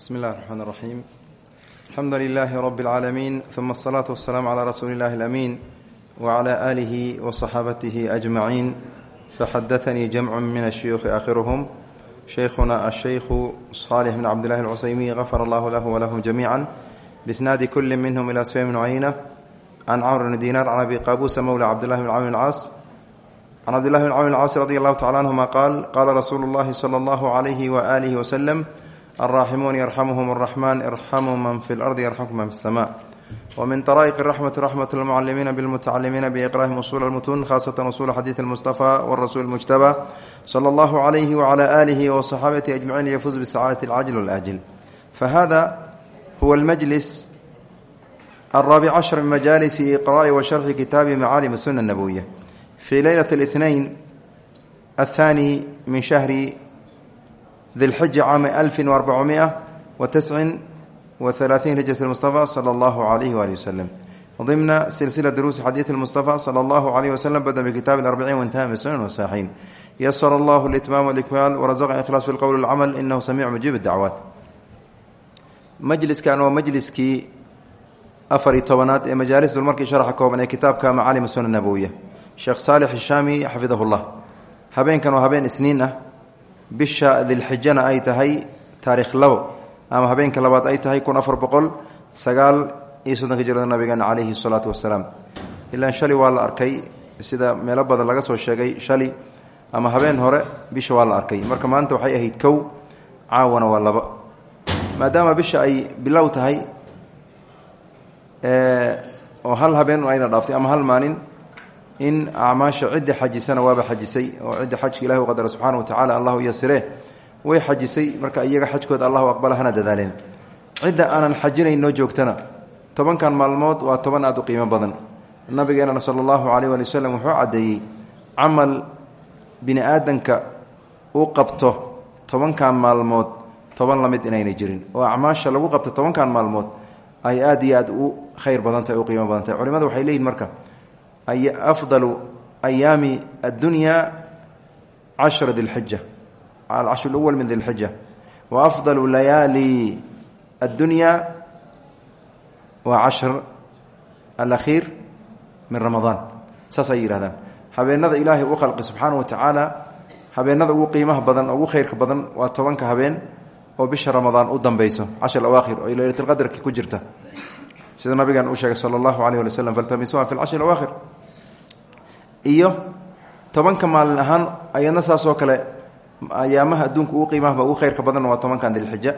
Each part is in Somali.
bsmi اllahi الرحmn الرaxيim alxamdu لilaahi rb اlcaalamiin ثuma الصlaaةu waالsalaam عlى rasuuli اllahi اlأmiin wعlى آlihi وصaxaabatihi أجmaciin faxadaثanii jamcu min الshuyuuخi aakhiruhm shaykhuna الshaykhu صaalح bn cabdillahi اlcusaymiy غafar allahu lahu wlahum jamiica bisnaadi kuli minhm ilى sfyan bn cuyna can cmr bn dinar can abi qabusa mowla cabdillahi bn cawn اlcaas can cabdillahi bn cawn اlcaas radi allahu tacala anhuma qaal qaala rasuulu اllahi slى اllahu عalayhi waalihi wslm alraaximuun yarxamuhum araxmaan irxamuu man fi lardi yarxamkum man fi samaa wa min taraa'iq raxmati raxmat lmucalimiina bilmutacalimiina biiqraahim usuul almutuun khaasatan usuul xadiid almustafaa warasuul mujtabaa sala allahu calayhi wacala aalihi wasaxaabatihi ajmaciin yafuuz bisacaadati alcajil walaajil fahada huwa almajlis alraabic cashar min majaalisi iqraa'i wa sharxi kitaabi macaalim sunna nabowiya fii leylati اlihnayn athaani min shahri شhهri di lxija caami alfi وarbacumiئa watiscin wahalaaثiin hijrat اlmustafa salى اllahu عalayh wali waslem ضimna silsila duruusi xadiiث اlmustafa salى اllahu عalيh waslm bada bkitabi اarbiciin waintaha bisunan wasaaxiin ysr allah اlitmaam wاlkmaal wrazqna ikhlaas fi lqowl اlcml inahu samiic mujiib اdacwaat majliskan waa majliskii afar iyo tobanaad ee majaalis dulmarkii sharxa kooban ee kitaabka macaalim suna nabowiya sheekh saalix hishaami xafidahu اllah habeenkan waa habeen isniin ah bisha dilxijana ay tahay taarikh labo ama habeenka labaad ay tahay kun afar boqol sagaal iyo soddonka jirada nabigeena caleyhi salaatu wasalaam ilaan shali waa la arkay sida meelo badan laga soo sheegay shali ama habeen hore bisha waa la arkay. Marka maanta waxay ahayd kow caawana waa laba. Maadaama bisha ay bilow tahay oo hal habeen ayna dhaaftay ama hal maalin in acmaasha cidda xajisana waaba xajisay oo cidda xajka ilahi u qadara subxaana wa tacala allahu yasire way xajisay. Marka iyaga xajkooda allahu aqbala hana dadaaleen cidda aanan xajinayn noo joogtana tobankan maalmood waa toban aad u qiimo badan. Nabigeenana sala allahu caleyh waali waslem wuxuu caddeeyey camal bini aadanka u qabto tobankan maalmood toban la mid inayna jirin. Oo acmaasha lagu qabto tobankan maalmood ay aad iyo aad u khayr badan tahay u qiimo badan tahay. Culimadu waxay leeyihiin marka afdalu ayaami addunya cashra dilxija alcashru lwal min dilxija wa afdalu layaali addunya waa cashr alakhiir min ramadaan saas ay yidhahdaan habeenada ilaahay u khalqi subxaana wa tacaala habeenada ugu qiimaha badan ugu khayrka badan waa tobanka habeen oo bisha ramadaan u dambeyso cashar awaakhir oo leylatulqadarki ku jirta sida nabigan uu sheegay sala allahu aleyh wali w slm faltamisuha fi lcashri awaakhir. Iyo tobanka maalin ahaan ayadna saas oo kale ayaamaha adduunka ugu qiimahaba ugu khayrka badanna waa tobankan dilxija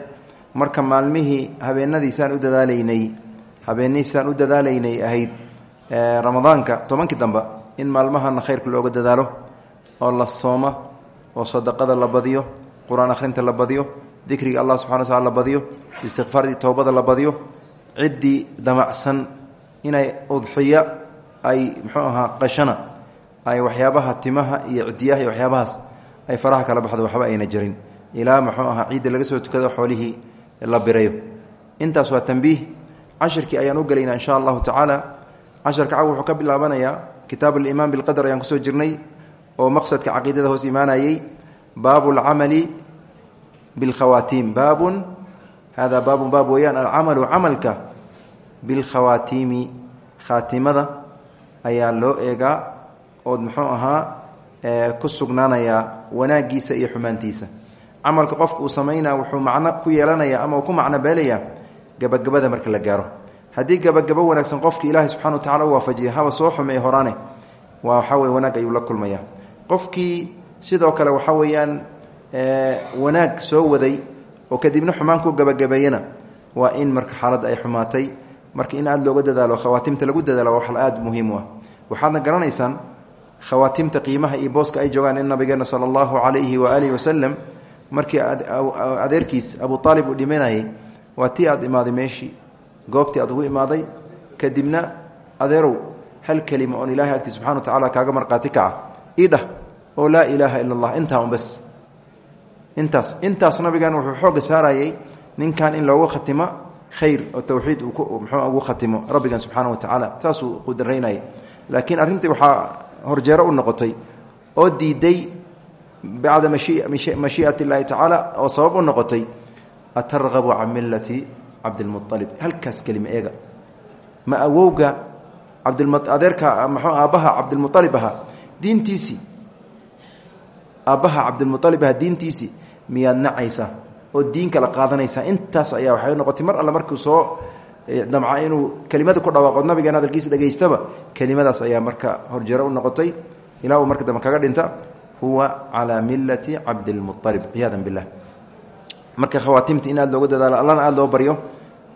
marka maalmihii habeenadiisaan u dadaalaynay habeenadiisaan u dadaalaynay ahayd ramadaanka tobankii dambe in maalmahana khayrka looga dadaalo oo la sooma oo sadaqada la badiyo qur'aan akhrinta la badiyo dikriga allah subxana wa tacala la badiyo istikfaardii towbada la badiyo ciddii damacsan inay udxiya ay muxuu ahaa qashana ay waxyaabaha timaha iyo cidiyaha iyo waxyaabahaas ay faraha kala baxdo waxba ayna jirin. Ilaa muxuu ahaa ciidda laga soo tukado xoolihii la birayo. Intaas waa tambiih cashirkii ayaan u gelaynaa insha allahu tacaala. Casharka caw wuxuu ka bilaabanayaa kitaab aliimaan bilqadar ayaan ku soo jirnay oo maqsadka caqiidada hoos imaanayey baabu lcamali bilkhawaatiim baabun hada baabun baab weeyaan alcamalu camalka bilkhawaatiimi khaatimada ayaa loo eegaa ood muxuu ahaa ku sugnaanayaa wanaagiisa iyo xumaantiisa. Camalka qofka uu samaynaa wuxuu macno ku yeelanayaa ama uu ku macno beelayaa gabagabada marka la gaaro. Haddii gabagabo wanaagsan qofka ilaahay subxana wa tacala u waafajiya haba soo xumeey horaane waa waxaa weye wanaag ayuu la kulmaya qofkii sidoo kale waxaa weeyaan wanaag soo waday oo kadibna xumaan ku gabagabeeyana waa in marka xaaladda ay xumaatay marka in aada looga dadaalo khawaatimta lagu dadaalo waa wax aada muhiim u ah. Waxaadna garanaysaan khawaatimta qiimaha iyo booska ay joogaan in nabigeena sala allahu calayhi wa aalihi wasalam markii adeerkiis abu aalib uu dhimanayay waa tii aad imaaday meeshii goobtii aad ugu imaaday. Kadibna adeerow hal kelima oon ilahay agti subxana wa tacala kaaga marqaati kaca. Idhah oo laa ilaaha ila allah intaa un bas intaas intaas nabigan wuxuu xooga saarayay ninkan in loogu khatimo khayr oo towxiid uu mxuu ugu khatimo rabbigan subxaana wa tacaala saasuu qudaraynaya laakiin arrintii waxaa horjeero u noqotay oo diiday bacda mashiiat illaahi tacaala oo sabab u noqotay atargabu can millati cabdilmualib halkaas kelima eega. Ma awowga cabdiadeerka mxuu aabbaha cabdilmualib ahaa diintiisii aabbaha cabdilmualib ahaa diintiisii miyaad nacaysaa oo diin kala qaadanaysaa intaas ayaa waxay noqotay mar alle markuu soo damca inuu kelimada ku dhawaaqo nabigan hadalkiisa dhegaystaba kelimadaas ayaa marka horjero u noqotay. Ilaa uu marka dambe kaga dhinta huwa calaa millati cabdilmualib ciyaada billah. Marka khawaatimta in aad dadaalo allana aada loo baryo.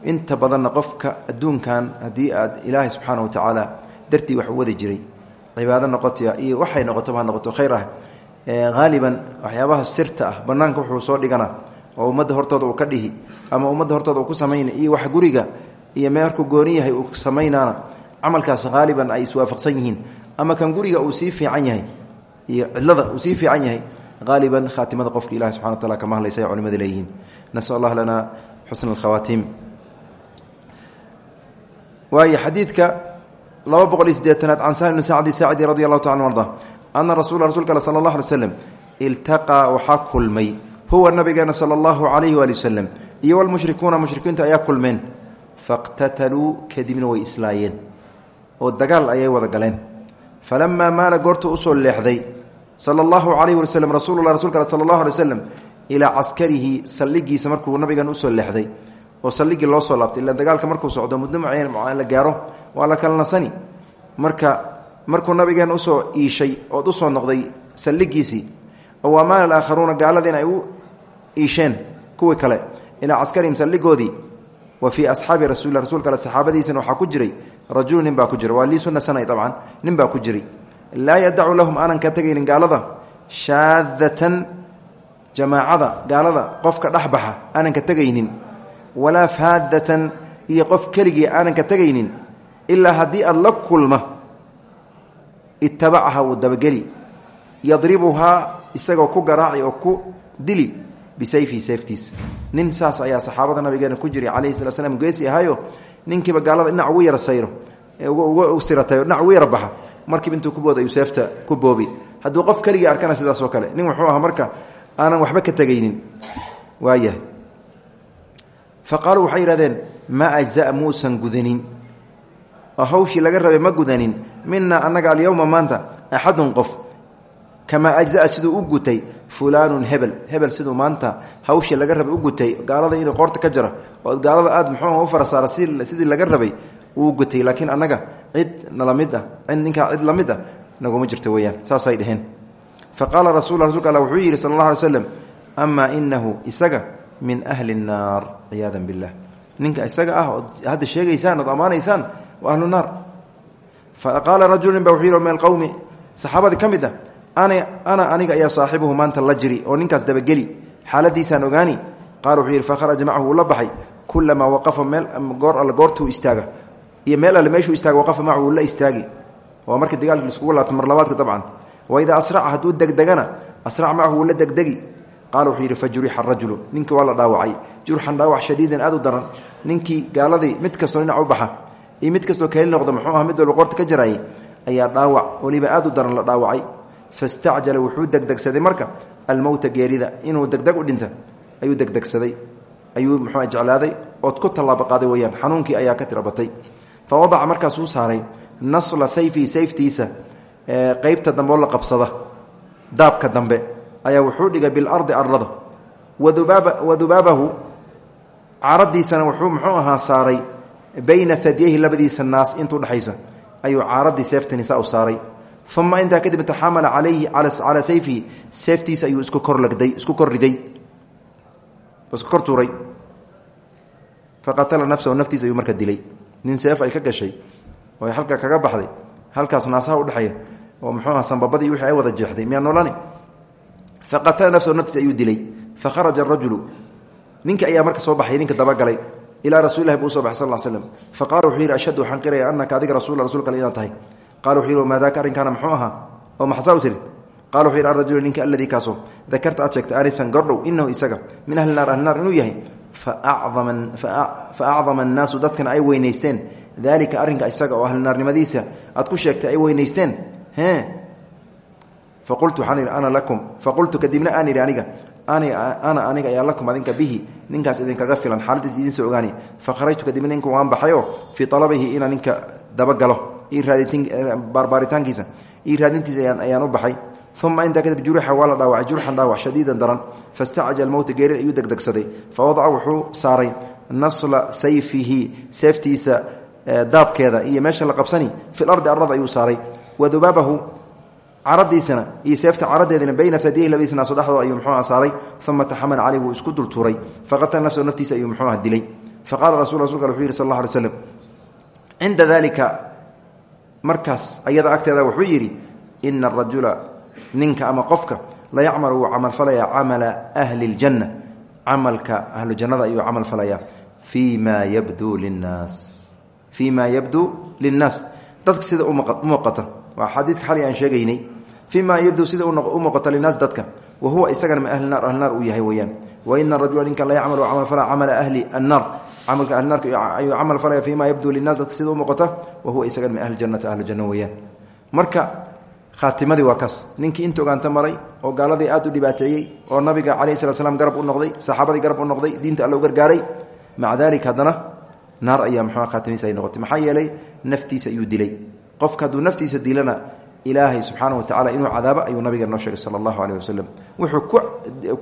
Inta badanna qofka adduunkan haddii aad ilaahay subxaana wa tacaala dartii wax u jiray cibaado noqotaya iyo waxay noqotoba ha noqoto khayr ah. Haaliban waxyaabaha sirta ah banaanka wuxuu soo dhigana oo ummadda hortooda uu ka dhihi ama ummadda hortooda uu ku samayna iyo wax guriga iyo meerkuu gooni yahay uu samaynaana camalkaas haaliban ay iswaafaqsan yihiin. Ama kan guriga uu sii fiican yahay iyo cidlada uu sii fiican yahay haaliban khaatimada qofka ilahi subxana wa taala kama hadlaysa ay culimada leeyihiin. Nasal allah lana xusna alkhawaatiim waayo xadiidka laba boqol iyo sideetanaad can sahل bn sacdi saacidi radi allahu taala arda ana rasula rasulka sala allah alay slam iltaqaa waxaa kulmay huwa nabigeena sala allahu calayhi waali wasalam iyo walmushrikuuna mushrikiinta ayaa kulmeen. Faqtataluu kadibna way islaayeen. Oo dagaal ayay wada galeen. Falamaa maala goorta u soo leexday sala allahu calayhi wali slm rasuulula rasulka sala allahu alay waslam ilaa caskarihi saldhigiisa markuu nabigan u soo leexday. Oo saldhigii loo soo laabtay ila dagaalka markuu socdo muddo la gaaro waa la kala nasani. Marka markuu nabigeena u soo iishay ood u soo noqday saldhigiisii oo amaana alaakharuuna gaaladiina ay u iisheen kuwii kale ilaa caskarihim saldhigoodii wa fii asxaabi rasul rasulka ale saxaabadiisana waxaa ku jiray rajulu nin baa ku jira waa lii sunna sanay dabcan nin baa ku jiray. Laa yadacu lahum aanan ka tegaynin gaalada shaadatan jamaacada gaalada qofka dhexbaxa aanan ka tegaynin. Walaa faadatan iyo qof keligii aanan ka tegaynin ilaa haddii aad la kulma itabacaha wuu dabageli. Yadribuhaa isagoo ku garaaci oo ku dili bisayfihi seeftiis nin saas ayaa saxaabada nabigeena ku jiray calayhi sala slam geesi ahaayo ninkiiba gaalada dhinac ugu yara sayro ugu siratayo dhinac ugu yara baxa markiiba intuu ku booda ayuu seefta ku boobi hadduu qof keligii arkana sidaas oo kale nin wuxuu ahaa marka aanan waxba ka tegaynin waayahay fa qaaluu waxay yidhahdeen maa ajzaa muusan gudanin oo hawshii laga rabay ma gudanin mina annaga alyowma maanta axadun qof kamaa ajzaa siduu u gutay fulaanun hebel. Hebel siduu maanta hawshii laga rabay u gutay gaalada inuu qoorta ka jara oo gaalada aad muxuu u farasaara sidii laga rabay uu gutay. Laakiin annaga cid nalamid ah cid ninkaa cid la mid ah naguma saasay dheheen fa qaala rasul rasulka alla wuxuu yidhi sala inahu isaga min ahli nnaar. Ciyaada billah. Ninka isaga ah ood hadda sheegaysaan ood ammaanaysaan waa ahlu naar fa qaala rajulu nin ba min alqowmi saxaabadii ka mid ah ana aniga ayaa saaxibuhu maanta la jiri oo ninkaas dabageli. Xaaladiisaan ogaani qaala wuxuu yidhi fakharaja macahu uu la baxay. Kulamaa waqafa meel goor alle goortuu istaaga. Iyo meel alle meeshuu istaaga waqafa macahu la istaagi. Waa markii dagaalki laiskugu laabto mar labaadka dabcan. Wa idaa asraca hadduu degdegana asrac macahu la degdegi. Qaala wuxuu yidhi fa jurixa arajulu ninkii waa la dhaawacay. Jurxan dhaawac shadiidan aad daran. Ninkii gaaladii mid kastoo dhinac u baxa iyo mid kastoo keeli noqda muxuu aha mid walba ka jaraayay ayaa dhaawac weliba aad u daran la dhaawacay fastacjala wuxuu degdegsaday marka almowta geerida inuu degdeg u dhinta ayuu degdegsaday ayuu muxuu jeclaaday ood ku tallaabo qaaday weyaan xanuunkii ayaa ka tirabatay fa wadaca markaasuu saaray nasla sayfii sayftiisa qeybta dambe oo la qabsada daabka dambe ayaa wuxuu dhigay bilardi arlada wadubaabahu caaradiisana wuxuu muxuu ahaa saaray bayna hadyayhi labadiisa naas intuu dhexaysa ayuu caaradii seeftanisaa u saaray uma intaa kadib taxamala calayhi calaa sayfihi seeftiisa ayuu isku korlagday isku kor riday. Isku kor tuuray. Faqatala nafsahu naftiisa ayuu marka dilay. Nin seef ay ka gashay oo ay halka kaga baxday halkaas naasaha udhexeeya oo muxuu aha sambabadii wixii ay wada jeexday miyaa noolani? Faqatala nafsahu naftiisa ayuu dilay. Fakharaja arajulu ninka ayaa marka soo baxay ninka dabagalay ilaa rasulilahi buu u soo baxay sal slam faqala wuxuu yidhi ashhadu waxaan qiraya anaka adiga rasul rasulka ale inaad tahay wuxuu yidhi maadaaka arrinkaana muxuu ahaa oo maxsaa u tiri qala wuxu yidhi arajulu ninka alladii kaasoo dakarta aad sheegtay anifan gordhow inahu isaga min ahli naar ahli naar inuu yahay fa acdama annaasu dadkana ay weynaysteen daalika arrinka isaga oo ahlinaarnimadiisa aad ku sheegtay ay weynaysteen e faqultu waxaan idhi ana lakum faqultu kadibna aan idhi aniga ana aniga ayaa lakum adinka bihi ninkaas idinkaga filan xaaladiis idin soo ogaani fa kharajtu kadib ninka waan baxayo fii alabihi inaan ninka dabagalo baarbaaritaankiisa io raadintiisa ayaan u baxay. Uma intaa kadib jurixa waa la dhaawacay dhaawac shadiidan daran. Fastacaja mowta geerida ayuu degdegsaday. Fa wadaca wuxuu saaray nasla sayfihi seeftiisa daabkeeda iyo meesha la qabsani fi lardi arada ayuu saaray. Wa dubaabahu caradiisana iyo seefta caradeedina bayna adiyhi labadiis naaso dhexdooda ayuu muxuuha saaray. Uma taxamala caleyh wuu isku dultuuray. Faqatala nafsahu naftiisa ayuu muxuuha dilay. Faqala rasul rasulka wuxuu yihi sal alla alay markaas ayada agteeda wuxuu yidhi ina arajula ninka ama qofka la yacmalu wuu camalfalayaa camala ahli اljanna camalka ahlu jannada ayuu camal falayaa. Fii ma yabduu linnaas. Fii ma yabduu linnaas. Dadka sida u muuqata waa xadiidka xali aan sheegaynay. Fii ma yabduu sida u muuqata linaas dadka. Wa huwa isagana min ahli naar ahli naar uu yahay weeyaan waina rajula ninkan la yacmalu camal falaa camala ahli annaar camalka ahli naarka ayuu camal falaya fii ma yabduu linnaas dadka sida u muuqata wa huwa isagana min ahli jannati ahli janno weeyaan marka khaatimadii waa kaas ninkii inta ogaanta maray oo gaaladii aad u dhibaateeyey oo nabiga calayhi slat slam garab u noqday saxaabadii garab u noqday diinta alla u gargaaray maca dalik haddana naar ayaa muxua ilaahay subxaana wa tacala inuu cadaabo ayuu nabiga noo sheegay sala allahu aleyh wasalam wuxuu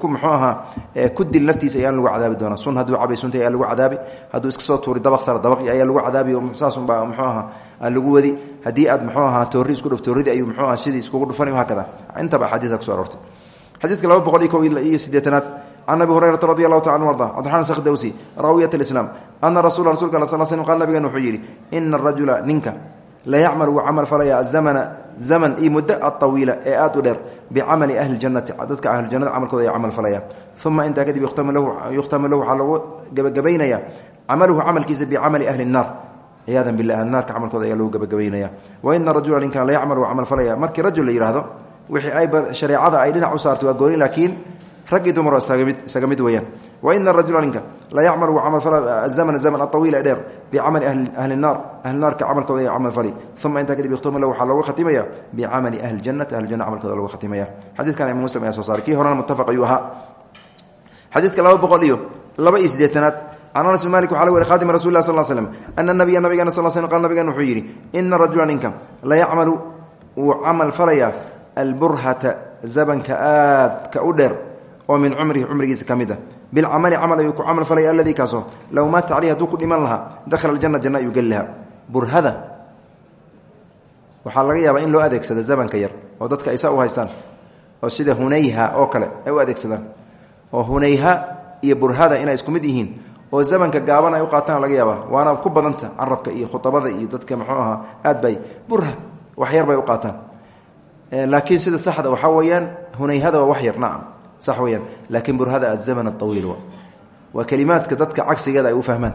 ku muxuu ahaa ku dil naftiisa ayaan lagu cadaabi doonaa. Sun hadduu cabay sunta ayaa lagu cadaabi. Hadduu iska soo tuuri dabaq sara dabaqi ayaa lagu cadaabi. Oo saasunbaa muxuu ahaa aan lagu wadi. Haddii aad muxuu ahaa toorri isku dhuf ayuu muxuu aha sidii iskugu dhufan hakada intaba axaadiisa kuso aroortay. Xadiidka laba boqol iyo kow iyo siddeetanaad. Can abi hurayrata radi allahu taala anu arda cabdiraxman sakhdawsi raawiyat alislaam. Ana rasula rasulka sal slm qal nabigan wuxuu yidhi ina arajula ninka la yacmal wuu camal falaya azamana zaman iyo muddo aawiila ee aad u dheer bicamali ahli janati dadka ahlujanada camalkooda ay camal falaya uma intaa kadib yukhtamu lahu waxaa lagu gebagabaynaya camaluhu camalkiisa bicamali ahli الnaar ciyaada bilah naarka camalkooda ayaa lagu gebagabaynaya waina rajula ninkan la yacmal wuu camal falaya markii rajul la yihahdo wixii ayba shareecada ay dhinac u saartay waa rag iyo dumar isaga mid weeyaan. Waina rajula ninka la yacmal wuu camal fala azamn zaman aطawiil ee dheer bicamali ahli naar ahli naarka camalkooda ay camal fali. Uma intaa kadib lahu waxaa loogu khatimaya bicamali ahli janati ahli janna camalkooda logu khatimaya. Xadiidkan imam muslim ayaa soo saaray. Kii horena muttafaq ayuu ahaa. Xadiidka laba boqol iyo laba iyo siddeetanaad can anas bin malik waxa la weri khaatima rasul lah sal slm ana nabiya nabigana sal sl qal nabigan wuxuu yidhi ina rajula ninka la yacmalu wuu camal falayaa alburhata zabanka aadka u dheer oo min cumrihi cumrigiisa ka mid a bilcamali camal ayuu ku camal falaya aladii kaasoo low maata caleyh lahaa dakhala aljana janna ayuu geli lahaa. Burhada. Waxaa laga yaabaa in loo adeegsada zabanka yar oo dadka aysa u haystaan oo sida hunayha oo kale ay u adeegsadaan. Oo hunayha iyo burhada inay isku mid yihiin oo zamanka gaaban ay u qaataan laga yaabaa waana ku badanta carabka iyo khutabada iyo dadka muxuu ahaa aad bay. Burha wax yar bay u qaataan. Laakiin sida saxda waxaa weeyaan hunayhada waa wax yar nacam sax weyaan laakiin burhada azaman awiil waa kelimaadka dadka cagsigeeda ay u fahmaan.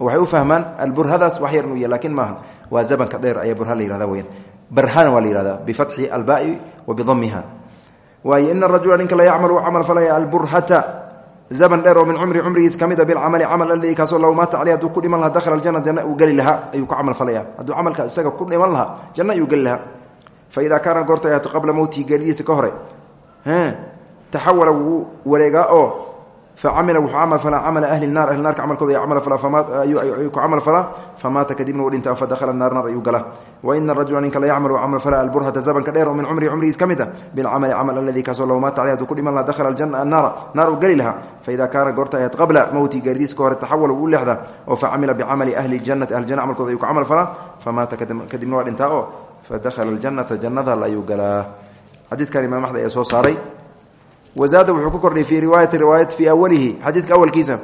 Oo waxay u fahmaan alburhadaas wax yar inuu ya laakiin maaha waa zabanka dheer ayaa burha la yihahda weyaan barhana waa la yihahda bifatxi albai wa bidamiha waayo ina rajula ninka la yacmalu camal falaya alburhata. Zaban dheer oo min cumri cumrigiis ka mid a bilcamali camal aladii kaasoo low maata caleyh haduu ku dhiman lahaa dakhala aljana janna uu geli lahaa ayuu ku camal falaya hadduu camalka isaga ku dhiman lahaa janna ayuu geli lahaa. Fa idaa kaana goorta ay ahto qabla mowtihi geelidiisa ka hore taxawala wuu wareegaa oo facamila wuxuu camal falaa camala ahli naar ahli naarka camalkooda ku camal falaa famaata kadibna uu dhinta fadakhala naar naar ayuu gala waina rajula ninka la yacmalu camal falaa alburhata zabanka dheer oo min cumrihi cumrigiis ka mid a bilcamali camal aladii kaasoo low maata caleyh haduu ku dhiman laha dakhala aljana annaara naar uu geli lahaa faida kaana goorta ahayd qabla mowti gaaridiis ka hore taxawala wuu leexdaa oo facamila bicamali ahli janati ahli janna camalkooda ayuu ku camal falaa famaata kadibna waa dhintaa oo fadakhala aljanata jannada ayuu galaa xadiidkan imaam axmed ayaa soo saaray wazaada wuxuu ku kordhay fii riwaayati riwaayat fii awalihi xadiidka awalkiisa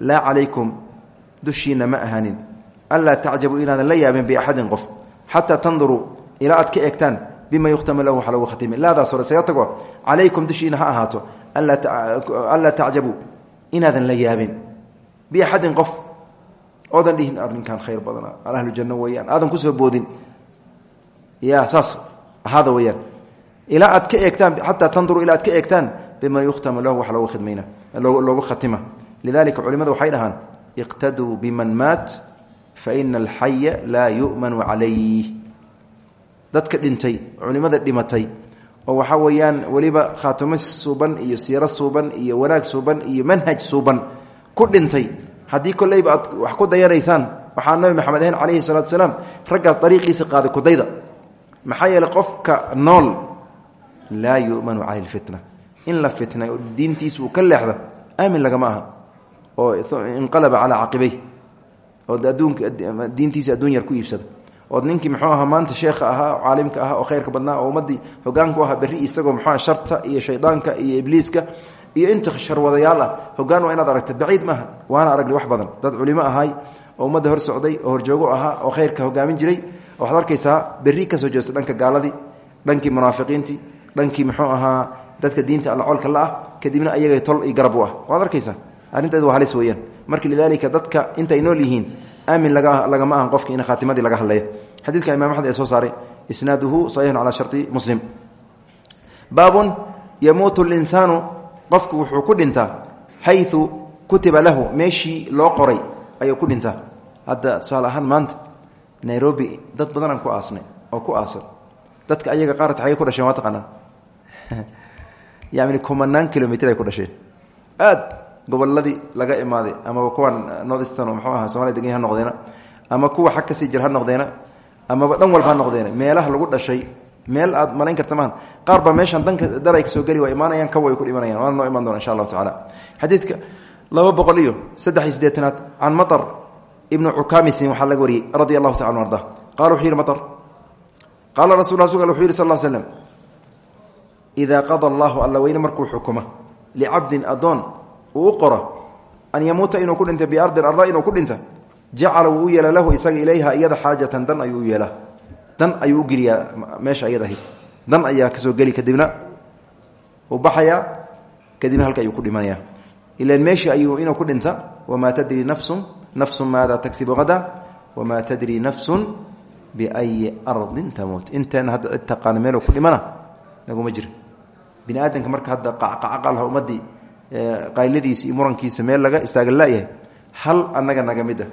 laa calaykum dushiina ma ahanin anlaa tacjabuu inaadan la yaabin biaxadin qof. Xataa tanduruu ilaa aad ka eegtaan bima yukhtamu lahu waxa lagu khatimi. Laadaas hore isaga tago calaykum dushiina ha ahaato. Anlaa tacjabuu inaadan la yaabin biaxadin qof. Oodan dhihin arrinkan khayr badana ahlu janno weeyaan aadan ku soo boodin. Ya saas ahaada weyaan ilaa aad ka eegtaan xataa tanduruu ilaa aad ka bima yukhtamu lahu wax loogu khidmayna loogu khatima. Lidalika culimadu waxay dhahaan iqtaduu biman maat faina alxaya laa yu'manu calayh dadka dhintay culimada dhimatay oo waxaa weeyaan weliba khaatumo suuban iyo siiro suuban iyo wanaag suuban iyo manhaj suuban ku dhintay. Haddii kolleyba aad wax ku dayanaysaan waxaa nabi maxamed ahayn calayhi salatu salaam raggaas dariiqiisa qaaday kudayda. Maxaa qofka nool laa yumanu cala in la fitnay diintiisa uu ka leexda aamin lagama aha oo inqalaba calaa caqibey oo adduunka diintiisa adduun yar ku iibsada ood ninkii muxuu ahaa maanta sheekha ahaa caalimka ahaa oo khayrka badnaa oo ummaddii hogaanku ahaa berri isagoo muxuu sharta iyo shaydaanka iyo ibliiska iyo inta sharwadayaal ah hogaan inaad aragta baciid maaha waana aragnay wax badan. Dad culimo ahaay oo ummadda hor socday oo horjoogo ahaa oo khayrka hogaamin jiray waxaad arkaysaa berri ka soo jeesta dhanka gaaladii dhankii munaafiqiintii dhankii muxuu ahaa dadka diinta alla colka la ah kadibna ayaga tol iyo garab u ah. Waad arkaysaa? Arrinteedu waa halis weeyaan. Marka lidaalika dadka intay nool yihiin aamin lagama ahan qofki in khaatimadii laga hadlaya xadiidka imam axmed ee soo saaray isnaaduhu saxiixun calaa sharti muslim. Baabun yamuutu linsaanu qofku wuxuu ku dhintaa xayu kutiba lahu meeshii loo qoray ayuu ku dhintaa. Hadda tusaale maanta nairobi dad badanaan ku aasnay oo ku aasan dadka ayaga qaarata xagay ku dhasheen waa taqaanaa yani kumanaan kilomitr ay ku dhasheen. Aad goboladii laga imaaday amaba kuwan northstan oo mxuu aha somaliya degan ha noqdeena ama kuwa xag ka sii jir ha noqdeena amaba dhan walba ha noqdeena. Meelaha lagu dhashay meel aad malayn karta maaha qaar baa meeshan danka daray ka soo geli waa imaanayaan kawa ay ku dhimanayaan. Waana noo imaan doona insha allahu tacala xadiidka laba boqol iyo saddex iyo siddeetanaad can matar ibnu cukamisin waxaa laga wariyey radia allahu taala arda. Qala wuxuu yidhi matar. Qaala rasul rasulka wuxuu yidhi sal l slem idaa qada allahu alla weyne markuu xukuma licabdin adoon uu u qoro an yamuuta inuu ku dhinta biardin arda inuu ku dhinta jacala wuu u yeela lahu isaga ilayha iyada xaajatan dan ayuu u yeelaa dan ayuu u geliyaa meesha ayad ahayd dan ayaa ka soo geli kadibna uu baxayaa kadibna halka ayuu ku dhimanaya ilan meeshii ayuu inuu ku dhinta wamaa tadri nafsun nafsun maada tagsibu hada wamaa tadri nafsun biayi ardin tamuut inteena hadda cid taqaana meeluu ku dhimana naguma jiro bini aadamka marka hadda qacqacaqalha ummadii qayladiisa iyo murankiisa meel laga istaaga layahay hal anaga naga mid ah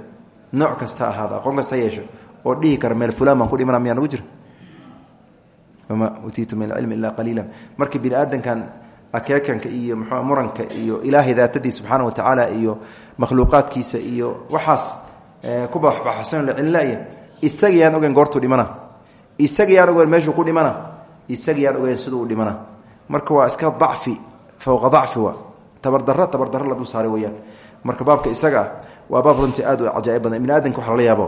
nooc kasta ahaada aqoon kasta yeesho oo dhihi kara meel fulaan ku dhimana miyaa nagu jira? Wamaa utiitu min alcilmi ilaa qaliila marka bini aadamkan akeekanka iyo mxua muranka iyo ilaahay daatadii subxaana wa tacaala iyo makhluuqaadkiisa iyo waxaas ku baxbaxsan la celinlaya isagayaan ogeyn goortuu dhimana isagayaan ogeyn meeshuu ku dhimana isagayaan ogeyn siduu u dhimana marka waa iska dacfi fowqa dacfi wa tabardaro tabardaro la dul saaray weyaan marka baabka isaga ah waa baab runtii aad u cajaaib badan. Bini aadamka waxa lala yaabo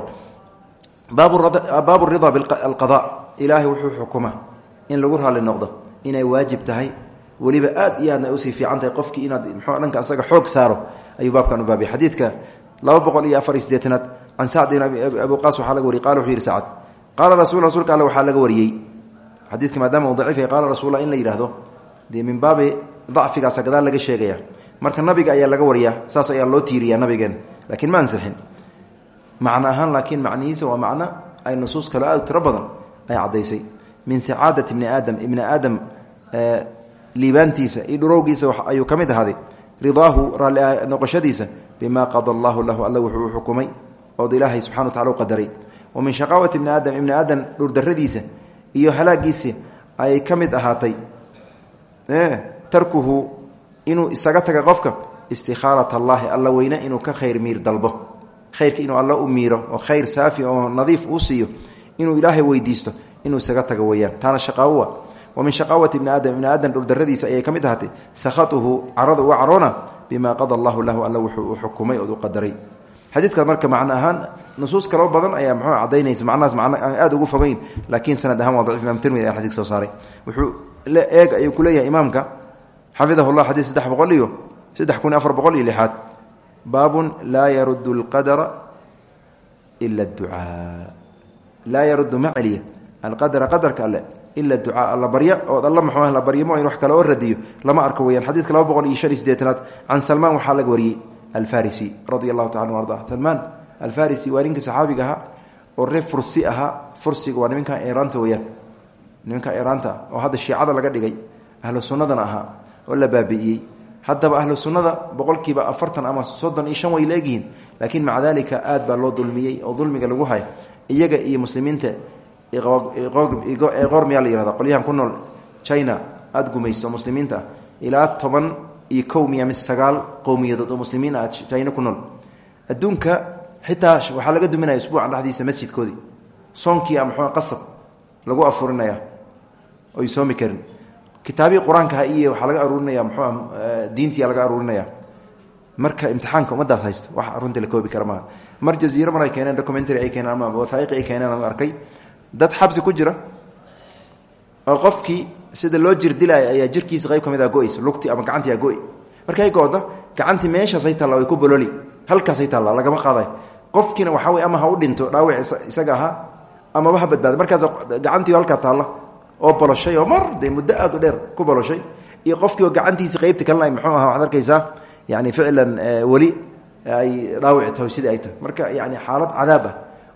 baabu rida bialqada ilaahay wuxuu xukuma in lagu raali noqdo inay waajib tahay. Weliba aad iyo aadna u sii fiican tahay. Qofkii inaad mxuu dhanka asaga xoog saaro ayuu baabkan u baabiyay. Xadiidka laba boqol iyo afar iyo sideetanaad can sacd ibn abi qaas waxaa laga wariyey. Qala wuxuu yidhi sacd qaala rasul rasuulka alle waxaa laga wariyey. Xadiidka maadaama uu daciif yahay qaala rasuullah in la yidhaahdo dee min baabi dacfigaasa gadaal laga sheegaya marka nabiga ayaa laga wariyaa saas ayaa loo tiiriyaa nabigeen. Laakiin ma ansixin macno ahaan laakiin macnihiisa waa macno ay nusuus kale aad u tiro badan ay caddaysay. Min sacaadati ibni aadam ibni aadam liibaantiisa iyo dhurowgiisa ayuu ka mid ahaaday. Ridaahu raalli noqoshadiisa bima qada allahu lahu alla wuxuu xukumay ood ilaahay subxana wa tacala u qadaray. Wa min shaqaawati ibni aadam ibni aadam dhurdaradiisa iyo halaagiisa ayay ka mid ahaatay tarkuhu inuu isaga taga qofka istikhaarat allaahi alla weyne inuu ka khayr miir dalbo. Khayrka inuu alla u miiro oo khayr saafi oo nadiif uu siiyo inuu ilaahay weydiisto inuu isaga tago weyaan taana shaqaawowa wa min shaqaawati ibni aadam ibni aadam dhuldaradiisa ayay ka mid ahaatay sakhatuhu carada uga caroona bima qada allahu lahu alla wuxuu u xukumay ood u qadaray. Xadiidkaas marka macno ahaan nusuus kaloo badan ayaa mxuu cadaynaysa macnahaas macno aan aad ugu fogeyn laakiin eeg ayuu ku leeyahay imaamka. Xafidahu llah xadiid saddex iyo saddex kun afar boqol iyo lixaad. Baabun laa yaruddu alqadara ila adducaa laa yaruddu ma alqadara qadarka alle ila ducaa alla barya ood alla maxuu la baryamo in wax kale oo radiyo. Lama arko weyaan xadiidka laba boqol iyo shan iyo sideetanaad can salmaan waxaa laga wariyey alfarisi radia allahu taala anu arda salmaan alfarisi waa oo reer fursi fursiga waa niminka eraanta niminka eraanta oo hadda shiicada laga dhigay ahlu sunnadana ahaa oo la baabi'iyey. Haddaba ahlu sunnada boqolkiiba afartan ama soddon iyo shan way la egyihiin laakiin maca daalika aad baa loo dulmiyey oo dulmiga lagu haya iyaga iyo muslimiinta qormiyaa la yihahda qolyahan ku nool china aada gumayso muslimiinta. Ilaa toban iyo kow miya mis sagaal oo muslimiin ah china ku nool. Adduunka xitaa waxaa laga duminaya usbuuca dhexdiisa masjidkoodii. Soonkiia muxuu qasab lagu afurinaya oy soomi karin. Kitaabii qur'aankaha iyo waxaa laga aruurinaya muxuu diintiya laga aruurinaya marka imtixaanka ummadaas haysta wax runtii la koobi kara mar jaziiro mar ay keeneen documentary ay keeneen ama wathaa'iqi ay keeneen aan arkay. Dad xabsi ku jira oo sida loo jir ayaa jirkiisa qayb ka mid ah go'aysa lugti ama gacantii a go- markay go-da gacantii meeshaasay taalla way ku bololi halkaasay taalla lagama qaaday. Qofkiina waxaa wey ama ha u dhinto dhaawic isaga ahaa amaba ha badbaada markaas gacantii halkaa taalla oo boloshay oo mar dee muddo aad u dheer ku boloshay iyo qofkii oo gacantiisi qaybta kalena ay muxuu aha waxad arkaysaa yani ficlan weli ay dhaawic tahay sidii ay tahay. Marka yani xaalad cadaab ah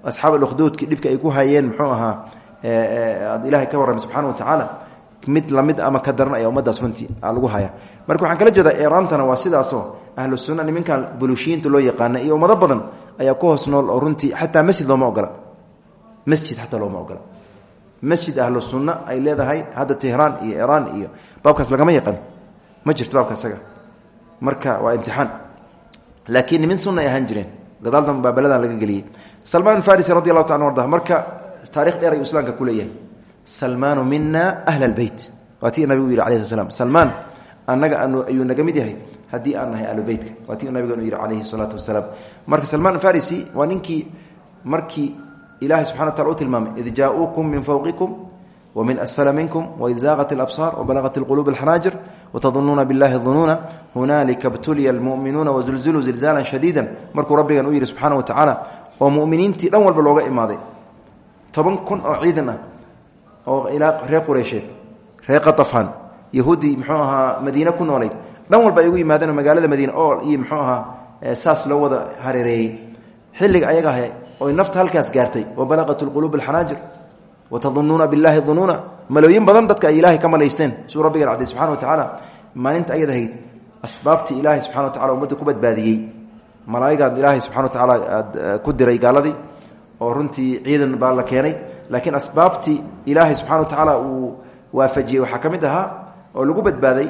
asxaab alukduudki dhibka ay ku hayeen muxuu ahaa aad ilahay ka warramay subxana wa tacaala mid la mid ama ka daran ayaa ummadaas runtii lagu haya marka waxaan kala jeedaa eraantana waa sidaasoo ahlu sunna niminkan bulushiyiinta loo yaqaana iyo ummado badan ayaa ku hoos nool oo runtii xataa masjid looma ogola. Masjid xataa looma ogola masjid ahlu sunna ay leedahay hadda tehraan iyo iraan iyo baabkaas lagama yaqaan. Ma jirto baabka isaga. Marka waa imtixaan. Laakiin nimin sunna ay ahaan jireen. Gadaaldan baabaladan laga geliyey. Salmaan farisi radi allahu ta arda marka taarikh dheer ayuu islaamka ku leeyahay. Salmaanu mina ahla albeyt waa tii nabigu yidhi alayhi slam salmaan annaga ayuu naga mid yahay? Haddii aan nahay ahlubeytka waa tii nabigan u yidhi calayhi salaatu wasalaam. Marka salmaan farisi waa ninkii markii ilahay subxana wa tacala u tilmaamay id jaa-uukum min fowqikum wmin asfla minkum waid zaaqat alabsaar wbalaqat alquluub alxanaajir watadunuuna billahi dunuuna hunaalika btuliya almu'minuuna wazulziluu zilzaalan shadiida markuu rabbigan u yidhi subxaana wa tacaala oo muminiintii dhan walba looga imaaday toban kun oo ciidan ah oo ilaa reer qureysheed reer qatafaan yahuuddii muxuu ahaa madiine ku noolayd dhan walba ay ugu yimaadeen magaalada madiine oo iyo ahaa saas loo wada xilliga ayaga ahay oy nafta halkaas gaartay. Wabalaqat alquluub alxanaajir. Watadunuuna billahi dunuuna malooyin badan dadka ay ilaahay ka malaysteen. Suu rabbigan cadday subxana wa tacaala maalinta ayad ahayd asbaabtii ilaahay subxana wa tacala ummadda ku badbaadiyey. Malaa'igaad ilaahay subxana wa tacaala ku diray gaaladii oo runtii ciidan baa la keenay. Laakiin asbaabtii ilaahay subxana wa tacaala uu waafajiyey waxaa ka ahaa oo lagu badbaaday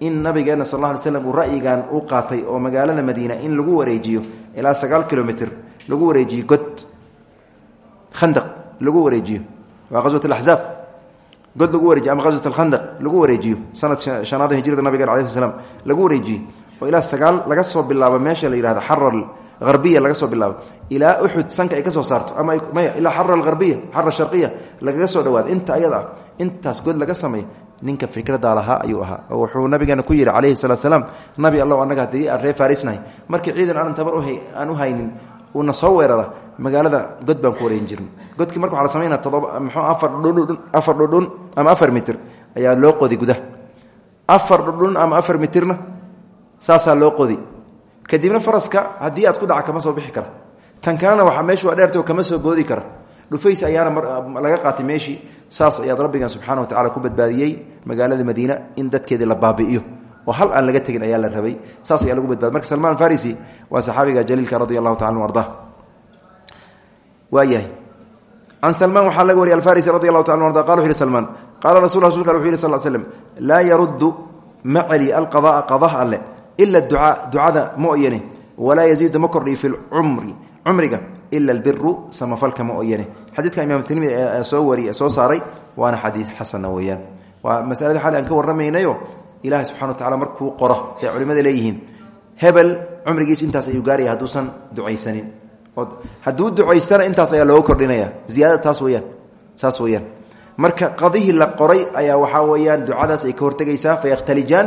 in nabigeena sal alla alay slam uu ra'yigan u qaatay oo magaalada madiina in lagu wareejiyo ilaa sagaal kilomitr lagu wareejiyo god khandaq lagu wareejiyo. Waa qaswat alaxzaab god lagu wareejiyo ama qaswat alkhandaq lagu wareejiyo. Sanad shanaada hijrada nabigen alai sl lagu wareejiyo. Oo ilaa sagaal laga soo bilaabo meesha la yihahdo xara harbiya laga soo bilaabo. Ilaa uxud sanka ay ka soo saarto ama maya ilaa xara alharbiya xara sharqiya lagaga soo dhawaado inta ayada intaas god laga sameeyo ninka fikradaa lahaa ayuu ahaa. Oo wuxuu nabigeena ku yidhi calayhi salaat nabi allow annaga haddii aan ree farisnahay markii ciidan aanan tabar aan u haynin uuna soo weerara magaalada god baan ku wareegin jirnay. Godkii marka waxa la samaynaa todoba muxuu afar dhudhun afar dhudhun ama afar mitir ayaa loo qodi gudaha. Afar dhudhun ama afar mitirna saasaa loo qodi kadibna faraska haddii aad ku dhaca kama soo bixi kara. Tan kalena waxaa meeshu waa dheertay kama soo boodi kara. Dhufays ayaana laga qaatay meeshii. Saas ayaad rabbigan subxana wa tacala ku badbaadiyey magaalada madiina in dadkeedii la baabi'iyo oo hal aan laga tegin ayaa la rabay. Saas ayaa lagu badbaaday marka salmaan farisi waa saxaabiga jaliilka radi allahu tacala anu arda waayahay can salmaan waxaa laga wariyay alfarisi radi allahu taala arda. Qala wuxu yhi salmaan qaala rasul rasulka wuxu yhi sal slm laa yaruddu ma celi alqada'a qadaha alle ila ducaa ducada mooyane walaa yaziidu ma kordhiyo fi lcumri cumriga ila albiru samafalka ma ooyane xadiidka imaam tirmidi soo wari soo saaray waana xadiid xasana weeyaan. Waa masalada xali aan ka warramaynayo ilahay subxana wa tacala markuu qoro say culimmada leeyihiin hebel cumrigiis intaas ayuu gaaraya hadduusan ducaysanin. Hadduu ducaystana intaas ayaa looga kordhinaya. Ziyaada taas weyaan saas weyaan marka qadihii la qoray ayaa waxaa weyaan ducadaas ay ka hortegaysaa fayakhtalijaan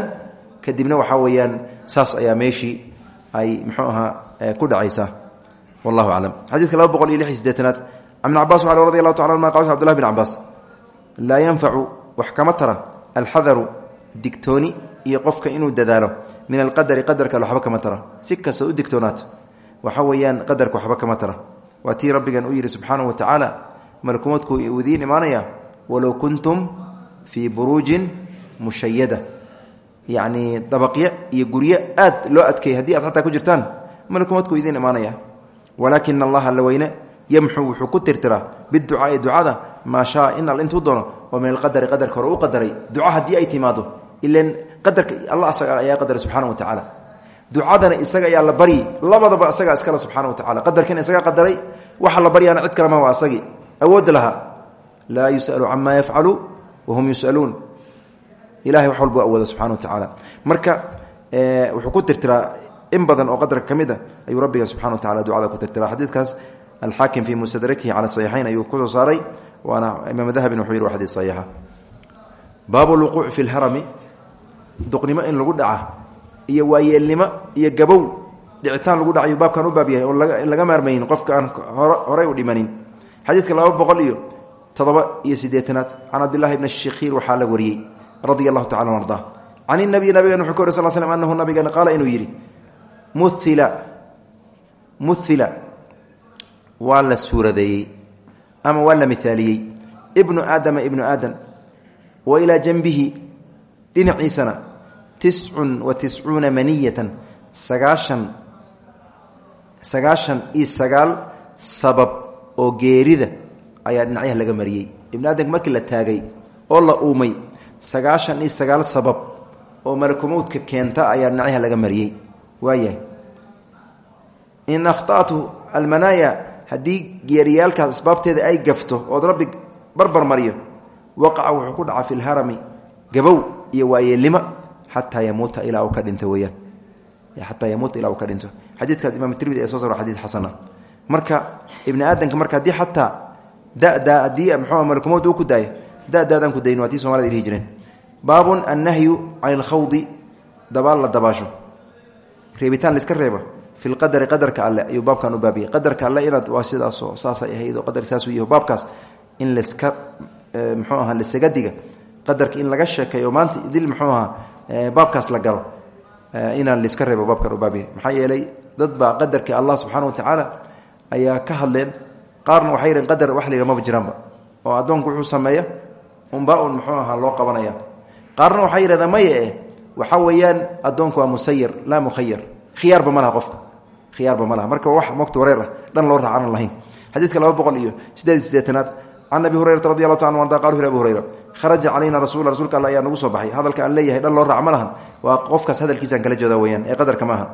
kadibna waxaa weyaan saas ayaa meeshii ay muxuu ahaa ku dhacaysaa. Wallahu aclam xadiidka laba boqol iyo lix sideetanaad ibn cabas waxaa radi allahu taala anuma qal abdullahi bin cabaas laa yanfacu wax kama tara. Alxadaru digtooni iyo qofka inuu dadaalo. Min alqadari qadarka waxba kama tara. Si kasta u digtoonaato waxa weeyaan qadarka waxba kama tara. Waa tii rabbigan u yidhi subxaanahu wa tacaala malkumadku uu idiin imaanaya walow kuntum fii buruujin mushayada yacnii dabaqyo iyo guryo aad loo adkeeyay haddii aad xataa ku jirtaan malkumadku idiin imaanaya. Walaakina allaha alla weyne yamxu wuxuu ku tirtiraa biducaai ducada maa shaa in al intuu doono oo min alqadari qadarka hore u qadaray. Duca haddii ay timaado ilan qadarka allah asaga ayaa qadaray subxana wa tacaala ducadana isaga ayaa la baryi labadaba isagaa iskale subxana wa tacala qadarkiina isagaa qadaray waxa la baryaana cid kalema waa asagii awood lahaa laa yusalu camaa yafcalu wahum yusaluun ilahay wax walba awooda subxana wa tacaala marka wuxuu ku tirtiraa in badan oo qadarka ka mid a ayuu rabbiga subxana wa tacala ducada ku tirtiraa xadiidkaas alxaakim fii mustadrakihi cala saxiixayn ayuu ku soo saaray waana imaam dahabin wuxuu yidhi wa xadiis saxiixa. Baabu lwuquuci duqnimo in lagu dhaca iyo waayeelnimo iyo gabow dhicitaan lagu dhacayu baabkan u baab yahay oo laga maarmaynin qofka aan horey u dhimanin. Xadiidka laba boqol iyo todoba iyo sideetanaad can cabdillahi bni shikhiir waxaa la wariyey radia allahu tacala an arda can inabiy nabigan wuxuu ka wary sal slm anahu nabigeena qaala inuu yidhi muila muhila waa la suuradeeyey ama waa la mithaaliyey. Ibnu aadama ibnu aadam wa ilaa janbihi dhinaciisana tiscun wa tiscuuna maniyatan sagaashan sagaashan iyo sagaal sabab oo geerida ayaa dhinacyaha laga mariyey. Ibnu aadamka markii la taagay oo la uumay sagaashan iyo sagaal sabab oo malakumowdka keenta ayaa dhinacyaha laga mariyey. Waayahay in akhta'tu almanaaya haddii geeriyaalkaas asbaabteeda ay gafto ood rabbi barbar mariyo waqaca wuxuu ku dhaca fi lharami gabow iyo waayeelnimo xataa yamuuta ilaa uu ka dhinto weyaan xataa yamuuta ilaa uu ka dhinto. Xadiidkaas imaam soo saro xadiid xasana. Marka ibni aadamka marka haddii xataa dadaa haddii mxuu malakumowd uu ku daayo dadaadaan ku dayn waa tii somalida dhihi jireen. Baabun annahyu can ilkhawdi dabaal la dabaasho. Reebitaan laiska reeba fi lqadari qadarka alle ayuu baabkan u baabiyey qadarka alle inaad waa sidaasoo saasay ahayd oo qadar saasuu yaho baabkaas in laska muxuu aha lasaga diga qadarka in laga sheekeeyo maanta dil muxuu ahaa baabkaas la galo inaan laiska reebo baabkan u baabiyay maxaa yeelay dad baa qadarkii allah subxaana ayaa ka hadleen qaarna waxay yidheen qadar wax la yidha maba jiraanba oo addoonku wuxuu sameeya unbaa un muxuu ahaa loo qabanaya. Qaarna waxay yidhahdeen maya eh waxaa weeyaan waa musayir laa mukhayar khiyaarba ma laha qofka. Khiyaarba ma laha. Marka wax mogta wareer ah dhan loo raacanan lahayn. Xadiidka laba iyo sideed iyo sideetanaad can abi hurayrata radi allahu ta anu arda kharaja calayna rasul rsulka alla ayaa nagu soo baxay. Hadalka aan leeyahay dhan loo raac ma lahan. Waa qofkaas hadalkiisaan kala jooda weyaan ee qadarka ma aha.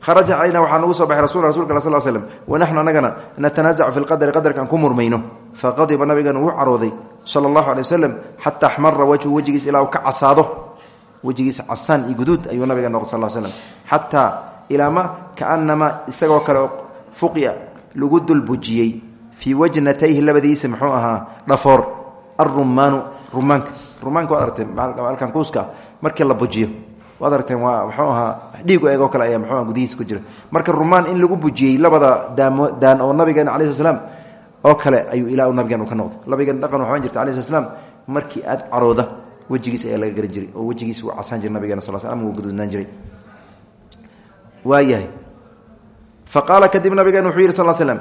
Kharaja calayna waxaa nagu soo baxay rasul rasulka sal slm wanaxnu anagana natanaazacu fi lqadari qadarkaan ku murmayno. Faqadiba nabigan wuu carooday sala allahu aley waslem xata axmara wajhu wejigiis ilaa uu ka casaado. Wejigiisa casaan iyo guduud ayuu nabiga noqo sal slm xataa ilaama kaanamaa isagoo kale fuqia lagu dulbujiyey. Fii wajnatayhi labadiisa arumaanu rumaanka rumaanka waad aragteen alkan kuuska markii la bujiyo waad aragteen waa muxuu ahaa dhiigu eegoo kale ayaa muxuu gudihiisa ku jira marka rumaan in lagu bujiyey labada daan oo nabigeena alai sl oo kale ayuu ilaa u nabigan uu ka noqday nabigan dhaqan waxaan jirta alai sl markii aad carooda wejigiis ayaa laga garan jiray oo wejigiis wuu casaan jiray nabigeena sal slam wuu guduudnaan jiray waayahay fa kadib nabigeena wuxuu yidhi sal slm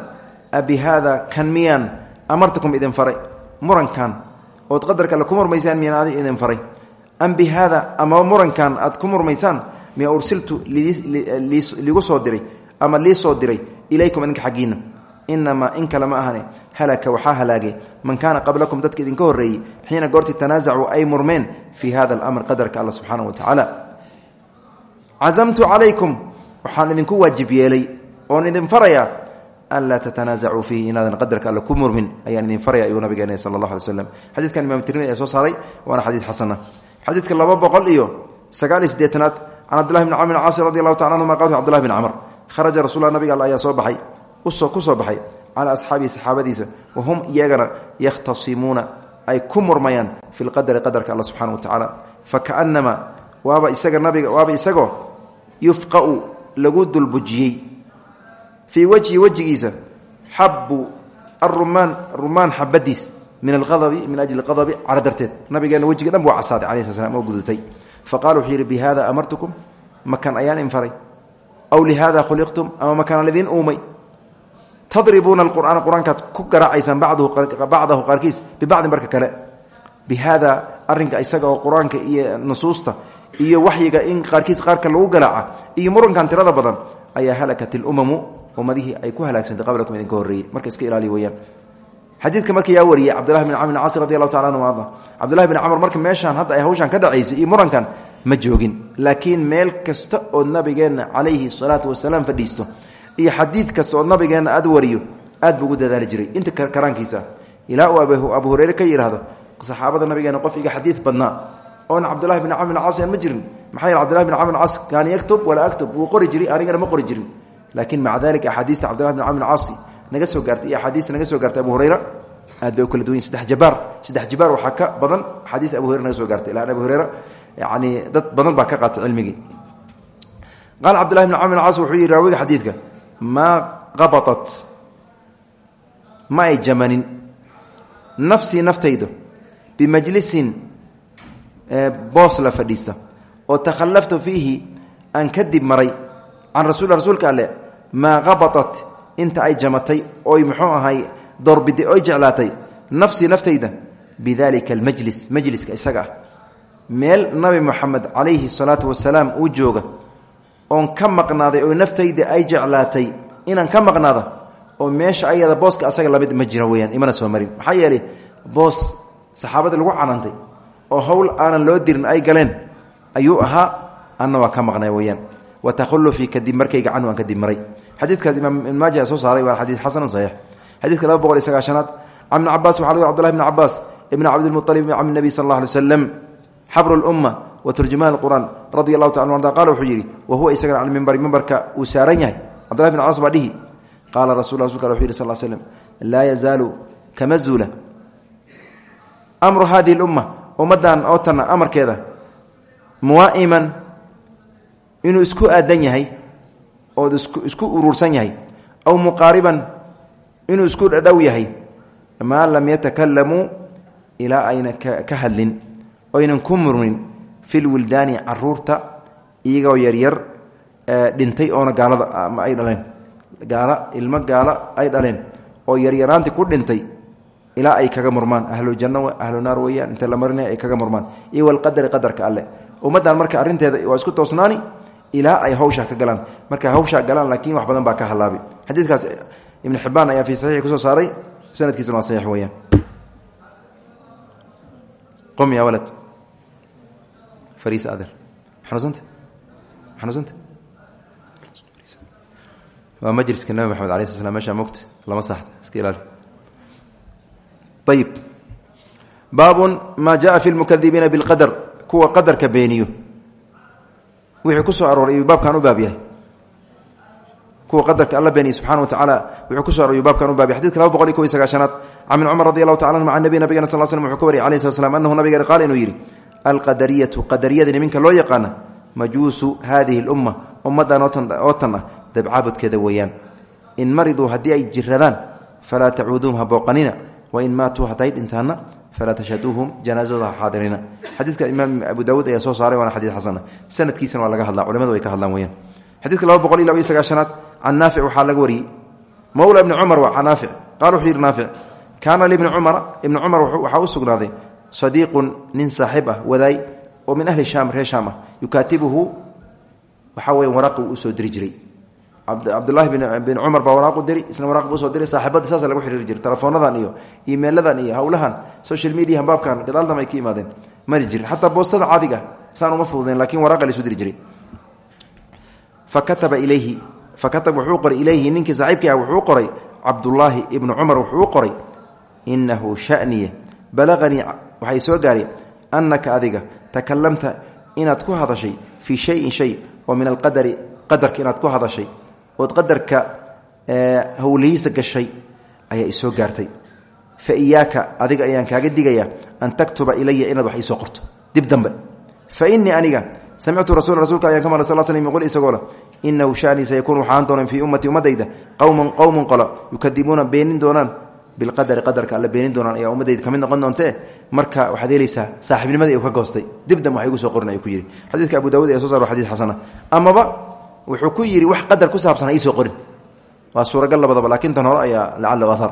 abi haada kan miyaan amartakum idin faray murankan ood qadarka alle ku murmaysaan miyaan adi idin faray. Am bi haada ama murankan aad ku murmaysaan miya ursiltu ligu soo diray ama lii soo diray ilaykum idinka xaggiinna. Inamaa in kale ma ahane halaka waxaa halaagay man kaana qablakum dadka idinka horreeyey xiina goortii tanaasacuu ay murmeen fii hada alamr qadarka alla subxaana wa tacaala. Cazamtu calaykum waxaan idinku waajib yeelay oon idin farayaa an laa tatanaazacuu fiihi inaadan qadarka alle ku murmin ayaan idin faraya ayuu nabigeena sala allah alay slam xadidkan imam tirmidi ee soo saaray waana xadiid xasana xadiidka laba boqol iyo sagaal iyo siddeetanaad can cabdillahi bni camr bn caasi radi allahu taala anhuma qawtu cbdillahi bn camr kharaja rasulla nabiga alle ayaa soo baxay ku soo baxay calaa asxaabihi saxaabadiisa wa iyagana yakhtasimuuna ay ku murmayaan fi lqadari qadarka alla subxana wa tacaala fakaanama waaba isaga nabiga waaba isagoo yufqau lagu dulbujiyey fii wajhi wejigiisa xabu arumaan rumaan xabadiis min aladabi min ajli adabi cara darteed. Nabigeena wejiga dhan buu casaaday cala sl slam oo gudutay. Faqala wuxuu yidhi bihada amartukum? Makan ayaan infaray aw lihada khuliqtum ama makanaan idiin uumay. Tadribuuna alqur'aana qur'aankaad ku garaacaysaan bacdahu qaarkiis bibacdin barka kale. Bi haada arinka isaga oo qur'aanka iyo nusuusta iyo waxyiga in qaarkiis qaarka lagu garaaca iyo murankan tirada badan ummadihii ay ku halaagsantay qablakum idinka horreeyey marka iska ilaaliya weyaan xadiidka marka yaa wariyey cabdillahi bin camr bin caas radi allahu taala anhu arda cabdillahi bin camr marka meeshaan hadda ay hawshaan ka dhacaysay iyo murankan ma joogin. Laakiin meel kasta oo nabigeenna calayhi salaatu wasalaam fadhiisto iyo xadiid kasta oo nabigeenna aad wariyo aad buu ugu dadaali jiray. Inta karaankiisa ilaa uu abu hureyre ka yidhaahdo saxaabada nabigeena qof iga xadiid badnaa. Oon cabdillahi bin camr bin caas aan ma jirin. Maxaa yeele cbdillahi bin camr bin caas kaana yaktub walaa aktub? Wuu qori laakiin maca dalika axaadiista cabdillahi bin camr bin caasi naga soo gaartay iyo axaadiista naga soo gaartay abu hureyra aad bay u kala duwan yihiin saddex jabaar. Saddex jabaar waxaa ka badan axaadiista abu hurera naga soo gaartay. Ilaan abu hureyra yani dad badan baa ka qaatay cilmigii. Qaala cabdillahi bin camr bin caas wuxuu yihi raawiga xadiidka maa qabatat ma ay jamanin. Nafsii naftaydu bimajlisin boos la fadhiista. Oo takhallaftu fiihi aan kadib maray can rasul rasuulka alle maa qabatat inta ay jamatay oy muxuu ahay doorbida oy jeclaatay nafsii naftayda bidalika almajlis majliska isaga ah. Meel nabi moxamed calayhi salaatu wasalaam uu jooga oon ka maqnaaday oo naftayda ay jeclaatay inaan ka maqnaada oo meesha ayada booska asaga la mid ma jira weyaan imana soo marin. Maxaa yeelay boos saxaabadii lagu canantay oo howl aanan loo dirin ay galeen ayuu ahaa anna waa ka maqnay weyaan wa canhu aan kadib maray xadiidkaas imaam ibn maaja soo saaray waa xadiid xasanun saxiix. Xadiidka laba boqol iyo sagaashanaad can ibni cabas waxa lg cbdullahi bn cabaas ibn cabdilmualib ibn cami nabi sal alla alay waslam xabru lumma wa turjumaan qur'aan radi allahu taala arda qala wuxuu yidhi wa huwa isagana cala mimbari mimbarka uu saaran yahay. Cabdullahi bn cabas baa dhihi qaala rasul rasulka wuxu yidhi sal slm laa yazaalu kama zuula amru hadihi lumma ummaddan oo tanna amarkeeda muwaa'iman inuu isku aadan yahay oo isku uruursan yahay aw muqaariban inuu isku dhadhow yahay maa lam yatakalamuu ilaa ayna ka hadlin oynan ku murmin fi lwildaani carruurta iyagoo yaryar dhintay oona gaalada ay dhaleen gaala ilmo gaala ay dhaleen oo yaryaraantii ku dhintay ilaa ay kaga murmaan ahlu janno ahlu naar weyaan inta la ay kaga murmaan iyo walqadari qadarka alle. Ummaddan marka arrinteeda waa isku toosnaani ilaa ay hawshaa ka galaan. Marka hawshaa galaan laakiin wax badan baa ka halaabi xadiidkaas ibn xibaan ayaa fii saxiixi ku soo saaray. Sanadkiisana waa saxiix weyaan qom ya walad. Fariis adeer xanuunsanta xanuunsanta waa majliska nabi maxamed alay sl slam meshaa mogta lama saxda iska ilaali. Ayib baabun maa jaءa fi lmukadibiina biاlqadar kuwa wixii ku soo arooray ayuu baabkan u baab yahay kuwa qadarka alla beeniye subxana wa tacaala wuxuu ku so arooryu baabkan u baab yahay xadidka laba boqol iyo kob iyo sagaashanaad can ibn cumar radi allahu tacala anhu can nabi nabigana sal slm wuxuu ka wariyay alayh slat slam anahu nabigeena qaala inuu yidhi alqadariyatu qadariyada niminka loo yaqaana? Majuusu hadihi اlumma ummaddan oo tan ah dabcaabudkeeda in mariduu haddii ay jiradaan falaa tacuuduuhum ha booqanina wain maatuu hadday dhintaanna falaa tashhaduuhum janaazadooda ha xaadirina xadiidka imaam abu daawuud ayaa soo saaray waana xadiid xasana sanadkiisana waa laga hadlaa culimadu way ka hadlaan weyaan xadidka laba boqol iyo laba iyo sagaashanaad can naafic waxaa laga wariyey mowla ibni cumar waa can naafic qaala wuxuu yidhi naafic kaana libni cumara ibni cumar waxaa u sugnaaday sadiiqun nin saaxiib ah wadaay oo min ahli shaam reer shaam ah u soo diri cabdulahi bin cumar baa waraaqu diri isna waraaq buu u soo diray saaxibadii saasa lagu xiriiri jiray telefonadan iyo imeeladan iyo howlahan social media baabkan gadaaldan ay ka imaadeen. Mari jirin xataa boostada caadiga saan uma fududeen laakiin waraaqa la isu diri jiray. Fakataba ilayhi wuxuu qoray ilayhi ninkii saaxiibkii ah wuxuu qoray cabdulaahi ibnu cumar wuxuu qoray inahu shaniye balaqanii waxay soo gaaray annaka adiga takalamta inaad ku hadashay fii shayin shay oo min alqadari qadarka inaad ku hadashay ood qadarka howlihiisa gashay ayaa isoo gaartay. Fa iyaaka adiga ayaan kaaga digayaa an taktuba ilaya inaad wax iisoo qorto. Dib dambe fa inii aniga samictu rasul rasuulka ayaan ka maqlay sal sl qul isagoo leh inahu shanii sayakuun waxaan doonay fii ummatii ummadayda qowman qowmun qola yukadibuuna beenin doonaan bilqadari qadarka alla beenin doonaan ayaa ummadayda ka mid noqon doontee marka waxaad helaysaa saaxibnimadii u ka goostay. Dib dambe wax igu soo qorin ayuu ku yidhi. Xadiidka abu dawud ayaa so saar xadid xasana. Amaba wuxuu ku yidhi wax qadar ku saabsan ha iisoo qorin. Waa suuragal labadaba laakiin tan hore ayaa lacala ahar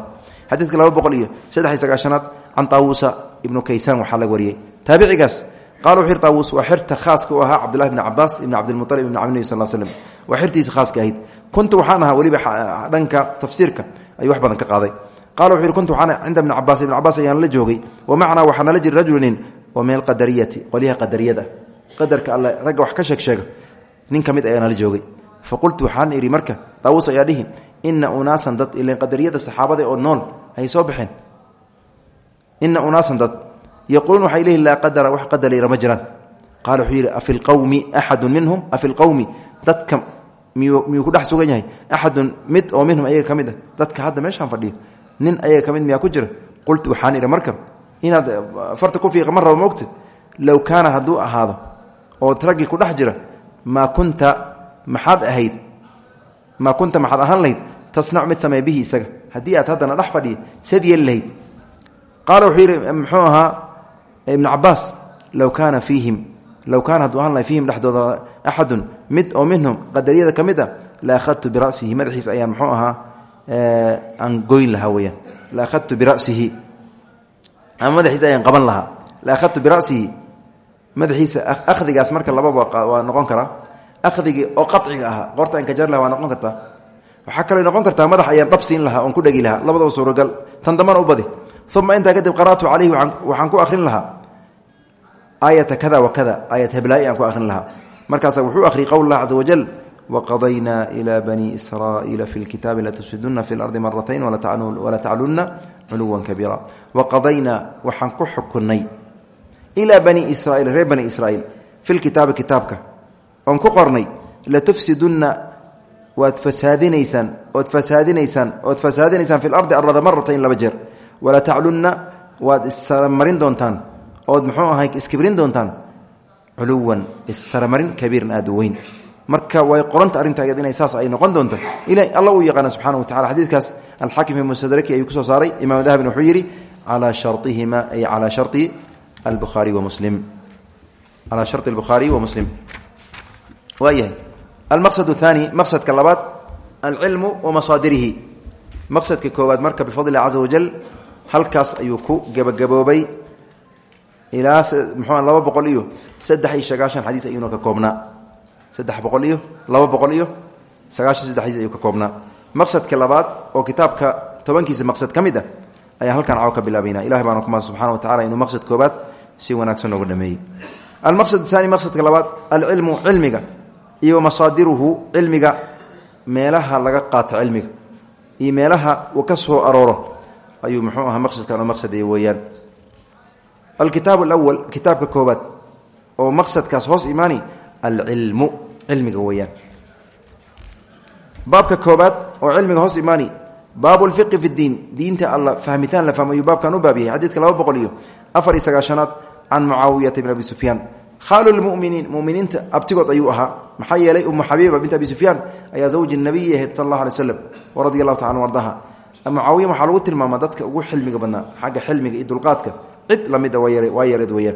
xadiidka laba boqol iyo saddex iyo sagaashanaad can taawuusa ibnu kaysaan waxaa laga wariyey. Taabicigaas qala wuxu yiri taawuus waa xirta khaaska u ahaa cabdullahi bni cabaas ibni cabdilmualib ibni cabdi nebi sal slm waa xirtiisa khaaska ahayd. Kuntu waxaan ahaa weliba dhanka tafsiirka ayuu wax badan ka qaaday. Qala wuxu yhi kuntu waxaan cinda ibni cabaas ibni cabaas ayaan la joogay. Wa macnaa waxaa nala jiri rajulu nin oo min alqadariyati qolyaha qadariyada. Qadarka alle ragga wax ka sheeg sheega nin ka mid ayaa nala joogay. Fa qultu waxaan idhi marka taawuus ayaa dhihi ina unaasan dad ilan qadariyada saxaabada oo nool ay soo baxeen. Ina unaasan dad. Yaquuluun waxay leeyihiin laa qadara wax qadar yara ma jiraan. Qaala wuxuu yidhi afi lqowmi minhum? Afi lqowmi dadka miyuu miyuu ku dhex sugan yahay? Axadun mid oo minhum ayaga ka ah? Dadka hadda meeshaan fadhiyo? Nin ayaga ka mid ku jira? Qultu waxaan idhi marka inaad farta ku fiiqa ma rabo moogta low kaana hadduu oo raggii ku dhex jira maa kunta maxaad ahayd? Maa kunta maxaad ahaan lahayd? Tasnacu mid sameey bihi isaga. Haddii aad haddana dhex fadhiya seed yeeli lahayd. Qaala wuxuu yidhi muxuu ahaa? Ibnu cabaas low kaana fiihim low kaana hadduu ahaan lahay mid oo minhum qadariyada ka mid a la akhadtu birasihi madaxiisa ayaan muxuu ahaa aan goyn lahaa weyaan la akhadtu birasihi ama madaxiisa ayaan qaban lahaa. La akhadtu birasihi madaxiisa akhdigaas marka lababa waa noqon karaa akhdigii oo qaciga ahaa qoorta aan ka jar laha waa noqon kartaa waxaa kaloo noqon kartaa madax ayaan dhab siin lahaa oon ku dhegi lahaa labadaba suuragal. Tan dambana u badi. Uma intaa kadib qara'tu calayhi waxaan ku akhrin lahaa. Aayata kada wa kada aayat heblaayi aan ku akhrin lahaa. Markaasa wuxuu akhriyay qowl allah caza wajal waqadaynaa ilaa bani israa'iila fi lkitaabi latufsiduna fi lardi maratayn wala taclunna culuwan kabiira. Waqadaynaa waxaan ku xukunay ilaa bani israiil reer bani israiil fi lkitaabi kitaabka. Oon ku qornay latufsidunna waad fasaadinaysaan ood fasaadinaysaan ood fasaadinaysaan fi lardi arada maratayn laba jeer. Walaa taclunna waad issaramarin doontaan. Ood muxuu ahay iskibrin doontaan. Culuwan issaramarin kabiiran aad marka way qoranta arrinta iyad inay saas ay noqon doonto. Ila alla uu yaqaana subxana wa tacala xadiidkaas alxaakim fi mustadraki ayuu ku soo saaray imaam dahabina wuxuu yidhi calaa sharihima ay calaa shari albuhaari wa muslim. Calaa shari albukhaariy wa muslim. Waayahay almaqsad athani maqsadka labaad alcilmu wa masaadirihi maqsadka koowaad marka bifadli illahi caza wajal halkaas ayuu ku gebagaboobay. Ilaa muxua laba boqol iyo saddex iyo sagaashan xadiis ayuuna ka koobnaa. Saddex boqol iyo laba boqol iyo sagaashan saddex xadiis ayuu ka koobnaa. Maqsadka labaad oo kitaabka tobankiisa maqsad ka mid ah ayaan ka bilaabayna. Ilahi baana si wanaagsan nooga dhameeyey. Almaqsad aani maqsadka labaad alcilmu cilmiga iyo masaadiruhu cilmiga meelaha laga qaato cilmiga iyo meelaha uu ka soo arooro ayuu muxuu ahaa maqsadkan oo maqsadaya weeyaan. Alkitaab alawal kitaabka koobaad oo maqsadkaas hoos imaani alcilmu cilmiga weeyaan. Baabka koobaad oo cilmiga hoos imaani baabu lfiqi fi ddiin diinta alla fahmitaan la fahmo ayuu baabkan u baab yahay. Xadiidka laba boqol can mucaawiyata bn abi sufyaan khaalu lmuminiin muminiinta abtigood ayuu ahaa maxaa yeelay umu xabiiba bint abi sufyaan ayaa zawji nabiyi ahayd sal allah alay slam radia allahu taala ardaha mucaawiya waxaa lagu tilmaama dadka ugu xilmiga badnaa xagga xilmiga iyo dulqaadka cid lamida waa yareed weyaan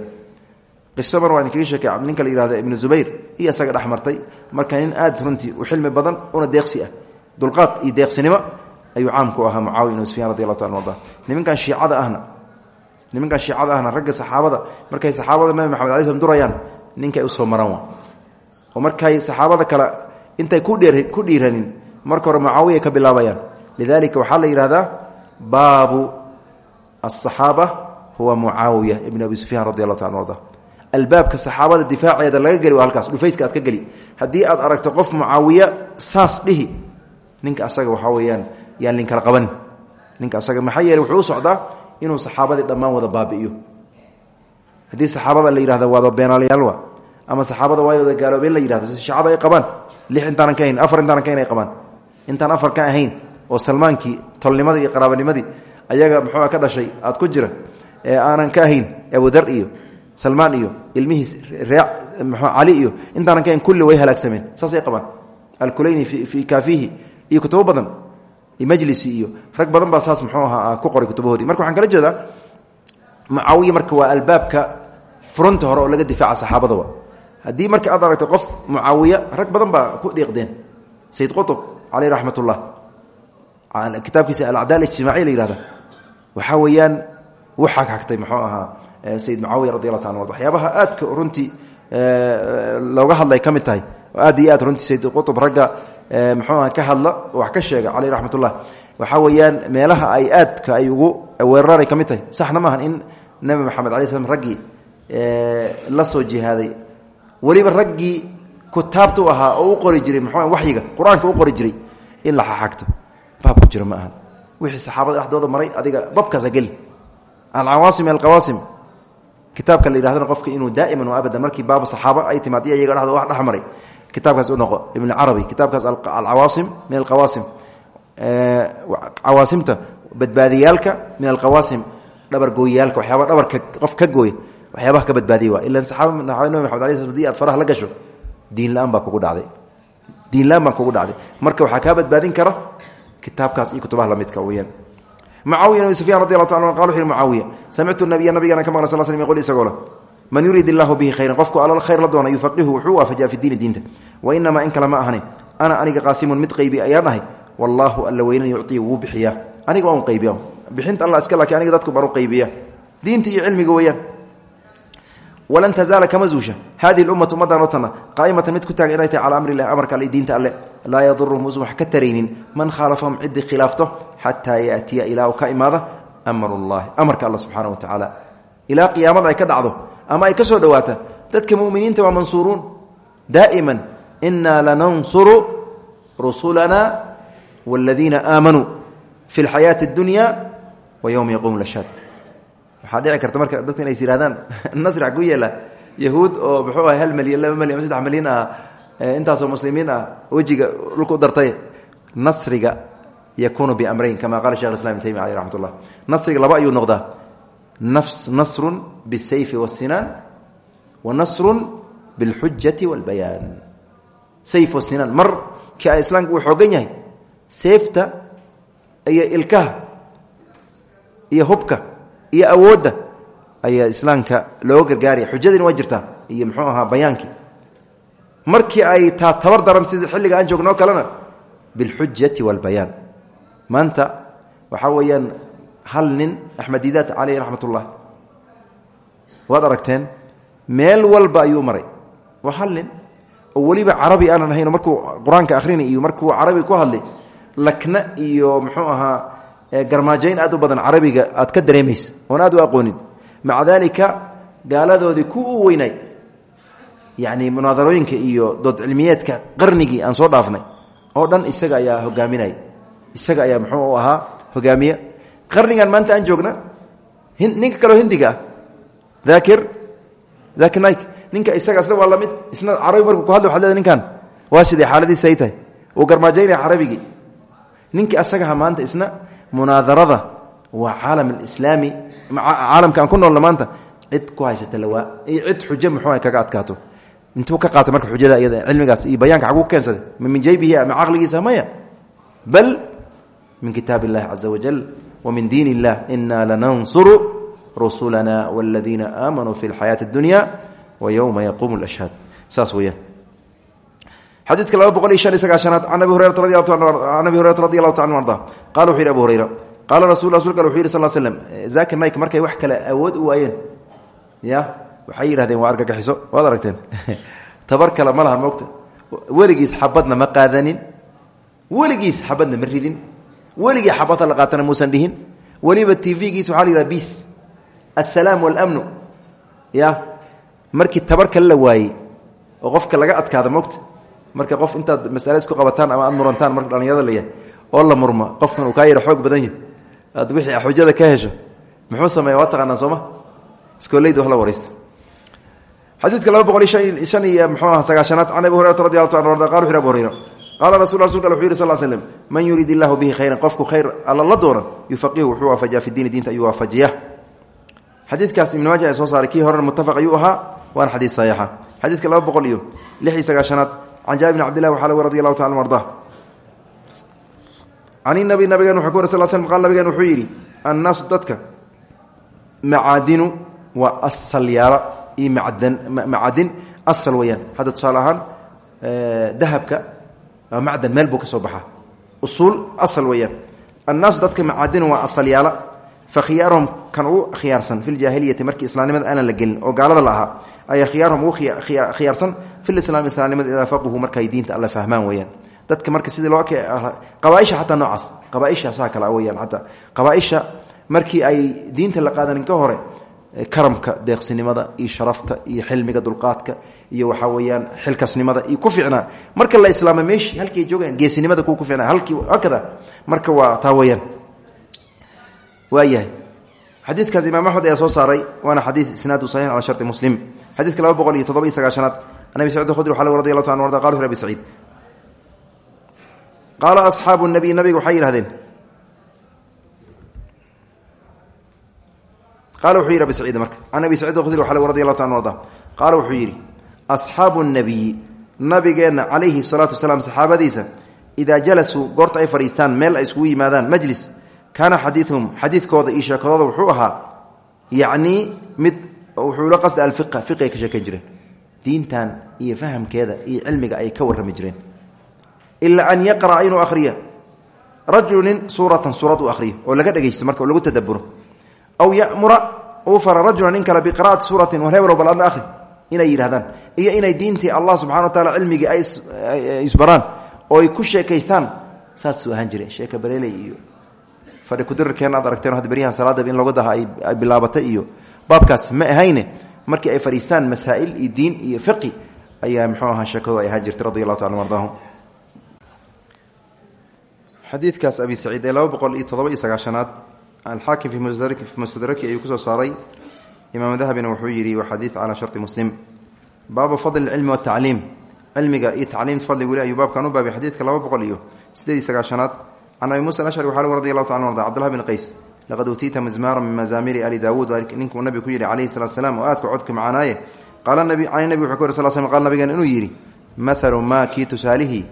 qiso mar waa idinkaga sheekay ninka la yihahda ibnu zubayr iyo isaga dhex martay marka nin aad runtii u xilmi badan una deeqsi ah dulqaad iyo deeqsinimo ayuu caam ku ahaa mucaawiya ibnu sufyan radi nimankan shiicada ahna ragga saxaabada markay saxaabada nabi maxamed alay slm durayaan ninkay u soo maran wa oo markay saxaabada kale intay ku dhiiranin marka hore mucaawiya ka bilaabayaan. Lidalika waxaa la yidhahdaa baabu asaxaaba huwa mucaawiya ibn abi sufyan radi allahu taala arda albaabka saxaabada difaaceeda laga geli waa halkaas dhufayska aad ka geli. Haddii aad aragto qof mucaawiya saas dhihi ninka asaga waxaa weeyaan yaan linkala qabanin. Ninka asaga maxaa yeele wuxuu socdaa inuu saxaabadii dhammaan wada baabi'iyo. Haddii saxaabada la yihahdo waado beenaalayaalwa ama saxaabada waay wada gaaloobeen la yihahdo si shacada ay qabaan lix intaanan ka ahayn afar intaanan ka hayn ay qabaan. Intaan afar ka ahayn oo salmaankii tolnimadii iyo qaraabanimadii ayaga muxuua ka dhashay aad ku jira ee aanan ka ahayn abudar iyo salmaan iyo ilmihiis ree cali iyo intaanan ka ahayn kulli way halaagsameen. Saasay qabaan. Alkulayni fii kaafihi iyo kutubo majlisi iyo rag badan baa saas muxuu ahaa ku qoray kutubahoodii. Marka waxaan kala jeedaa mucaawiya marka waa albaabka furunta hore oo laga difaaca saxaabadaba haddii marka aad aragto qof mucaawiya rag badan baa ku dhiiqdeen. Sayid qutub caleyh raxmat ullah kitaabkiisa alacdaal ijtimaaciya la yihahda waxaa weeyaan wuu xaghagtay muxuu ahaa sayid mucaawiya radi allahu taala waxyaabaha aadka runtii looga hadlay ka mid tahay oo aad iyo aad runtii sayid qutub ragga muxuuaha ka hadla wax ka sheega caleyh raxmat ullah waxaa weeyaan meelaha ay aadka ay ugu weeraray ka saxna maahan in nabi maxamed alay slam raggii la soo jihaaday. Weliba raggii kutaabta u oo u qori jiray mxu waxyiga qur'aanka u qori jiray in la xaxagto baab ku jira ma aha wixii saxaabada dhexdooda maray adiga babkaasa geli alcawaasim alqawaasim kitaabka la yidhahdana qofka inuu daa'iman wa abadan markii baaba saxaaba ay timaad iyo iyaga wax dhex kitaabkaas u noqo ibn carabi kitaabkaas alcawaasim min alqawaasim cawaasimta badbaadiyaalka min alqawaasim dhabargooyaalka waxyaaba dhabarka qof ka gooya waxyaabaha ka badbaadiya waa ilan saxaaba nabi maxamed alay sl haddii aad faraha la gasho diin la'aan baa kugu dhacday. Diin la'aan baa kugu dhacday. Marka waxaa kaa badbaadin kara kitaabkaas iyo kutubaha lamidka weyaan mucaawiya abi sufyan radi allahu ta an qal wuxu yhi mucaawiya samictu nabiya nabigana ka maqla sal slm yqul isagoo leh man yurid illahu bihi khayran qofku alla khayr la doona yufaqihu wuxuu waafajiya fi diini diinta. Wa inamaa in kale ma ahani ana aniga qaasimun mid qaybi ayaan ahay. Wallaahu alla weynan yucii wuu bixiyaa. Aniga waa un qaybiya bixinta alla iska laakiin aniga dadku baan u qaybiya diinta iyo cilmiga weeyaan. Walan tazaala kama zuusha. Hadihi ummatu ummaddan oo tanna qaa'imatan mid ku taagan inay tahay calaa amri illahi amarka alle diinta alle laa yaduruhum usan wax ka taraynin. Man khaalafahum ama ay ka soo dhowaata dadka muminiinta waa mansuuruun daa'iman inaa lanansuru rusulana waaladiina aamanuu fi lxayaati اdunya wa yowma yaquumu lashhaad waxaa dhici karta marka dadka inays yihahdaan nasri ku oo muxuu ah hal malyan laba malyan saddex malyan ah intaasoo muslimiin ah wejiga dhulka dartay. Nasriga yakunu biamrayn kama qala shekh islam ibn taymiya ullah nasriga laba ayuu noqdaa nafs nasrun bisayfi wasinaan wa nasrun bilxujati walbayaan sayf wasinaan mar kii a islaamka uu xoogan yahay seefta iyo ilkaha iyo hubka iyo awoodda ayaa islaamka loo gargaaraya xujadiina waa jirtaa iyo muxuu ahaa bayaankii markii ay taa tabar daran sida xilliga aan joognoo kalena bilxujati walbayaan maanta waxaa weeyaan hal nin axmed didaat caleyh raxmat ullah waad aragteen meel walba ayuu maray. Waa hal nin oo weliba carabi aanan ahayn markuu qur'aanka akhrinay iyo markuu carabi ku hadlay lakna iyo muxuu ahaa garmaajayn aad u badan carabiga aad ka dareemaysa oon aad u aqoonin. Maca daalika gaaladoodii ku u weynaay yacni munaadarooyinka iyo dood cilmiyeedka qarnigii aan soo dhaafnay oo dhan isaga ayaa hogaaminaya isaga ayaa muxuu ahaa hogaamiye qarnigan maanta aan joogna ninka kaleo hindiga ah. Daakir ninka isaga isna waa la mid isna carabi ku hadla waxad leeda ninkan waa sidee xaaladiisa ay tahay? Uu garmaajaynaya carabigii ninkii asagaha maanta isna munaadarada waa caalam alislaami caalamka aan ku noolna maanta ku haysata lawaa iyo cid xujo muxuu kaga adkaato. Intuu ka qaatay marka xujada iyada cilmigaas iyo bayaanka xaguu keensaday ma min jaybihi ama caqligiisa maya? Bal min kitaab illahi caza wajal wa min diin illah ina lanansuru rusulana waladiina aamanuu fi lxayaati اdunya wa yowma yaquumu lashhaad saas weyaan xadiidka laba boqol iyo shan iyo sagaashanaad can abi hurayrata radi an abi hurayrata radi allahu ta anu arda qala wuxu yidhi abu hurayra qaala rasul rasulka wuxu yidhi sal slm zakir nayk markay wax kale awood u waayeen ya waxay yidhahdeen waa argagixiso waad aragteen tabar kale ma lahan moogta weligiis xabadna ma qaadanin weligiis xabadna ma ridin weligii xabadta la qaatana muusan dhihin. Weliba t v-giis waxaa la yidhaha bis assalaam walamnu. Ya markii tabar kale la waayey oo qofka laga adkaada moogta marka qof intaad masale isku qabataan ama aad murantaan marka dhallinyarada layahay oo la murma qofkan uu kaa yara xoog badan yahy aad wixii xujada ka hesho muxuu sameeya waa taqaanaan sooma iskooleyda wax la waraysta xadiidka laba boqol iyo shan iyo mxuu aha sagaashanaad can abi hurayrata radi allahu ta arda qala wuxu yhi abu hurayra qaala rasul rasulka wuxu yidhi sal l slm man yurid illahu bihi khayran qofku khayr alla la doona yufaqihu wuxuu waafajiya fi diini diinta ayuu waafajiya xadiidkaas ibn maaja ee soo saaray kii horena muttafaq ayuu ahaa waana xadiid saxiixa xadiidka laba boqol iyo lix iyo sagaashanaad can jaabir bn cabdillahi waxaa lg radi allahu taala arda can inabi nabigeen wuxuu ku wari sal slm qaal nabigeen wuxuu yidhi annaasu dadka macaadinu waa asalyaala iyo macadin asal weyaan hadda tusaale ahaan dahabka macdan meel buu ka soo baxaa. Usuul asal weeyaan. Annaasu dadka macaadinu waa asalyaala. Fa khiyaaruhum kan ugu khiyaarsan fi ljaahiliyati markii islaamnimada aanan la gelin oo gaalada la ahaa ayaa khiyaaruhum ugu khiyaarsan filislaami islaamnimada idaa faquhu markay diinta alla fahmaan weeyaan. Dadka marka sidii loo qabaaisha xataa noocaas qabaaisha saa kale weyaan ataa qabaaisha markii ay diinta la qaadanin ka hore karamka deeqsinimada iyo sharafta iyo xilmiga dulqaadka iyo waxaa weyaan xilkasnimada iyo ku ficnaa marka la islaama meeshii halkii joogaan geesinimada ku ficnaa halkii hakada marka waa taa weyaan waayahay xadiidkaas imaam axmed ayaa soo saaray waana xadiid isnaadu saxiix cala sharti muslim. Xadiidka laba boqol iyo toddoba iyo sagaashanaad. An abi sacid khudri waxaa radi allahu ta arda qala abi saciid. Qaala asxaabu nabiy qaala wuxuu yidhi abi saciid marka can abi sacid khudri waxaa radi allahu ta arda qaala wuxuu yidhi asxaabu nabiyi nabigeenna calayhi salaatu wasalaam saxaabadiisa idaa jalasuu goorta ay fadhiistaan meel ay iskugu yimaadaan majlis kaana xadiiuhum xadiidkooda iyo sheekadooda wuxuu ahaa yacnii mid wuxuu la qasda alfiqa fiqi ay ka sheekayn jireen diintan iyo fahamkeeda iyo cilmiga ay ka warrami jireen. Ilaa an yaqra'a inuu akhriya rajulu nin suuratan suurad uu akhriyo oo laga dhegaysto marka aw ya'mura uu fara rajula nin kale biqira'ati suuratin war heblow bal adna akhri inay yidhahdaan iyo inay diintii allah subxana wa taala cilmigii ay isbaraan oo ay ku sheekaystaan saasuu ahaan jire sheeka bareeley iyo fadhi kudirarkeen aad aragteen hadda beryahan salaadaba in looga daha ay bilaabatay iyo baabkaas ma ahayne markii ay fadhiistaan masaa'il iyo diin iyo fiqi ayaa muxuu ahaa sheekadu ay ahaan jirtay alxaakim fi mustadraki ayuu ku soo saaray. Imaam dahabina wuxuu yidhi waa xadiid calaa sharti muslim. Baabu fadli cilmi watacliim cilmiga iyo tacliimta fadligu le ayuu baabkan u baabay xadiidka laba boqol iyo sideed iyo sagaashanaad can abi musa ashcri waxaa radi allahu ta arda cbdullah bn qays laqad utiita mizmaara min mazaamiri ali daawuud. Ninkuu nabigu ku yidhi calayhi salatu slam oo aadka codka macaanaaye qaala nabi can nabi wuxuu ka wari sal sl qala nabigan inuu yidhi mathalu maa kii tusaalihii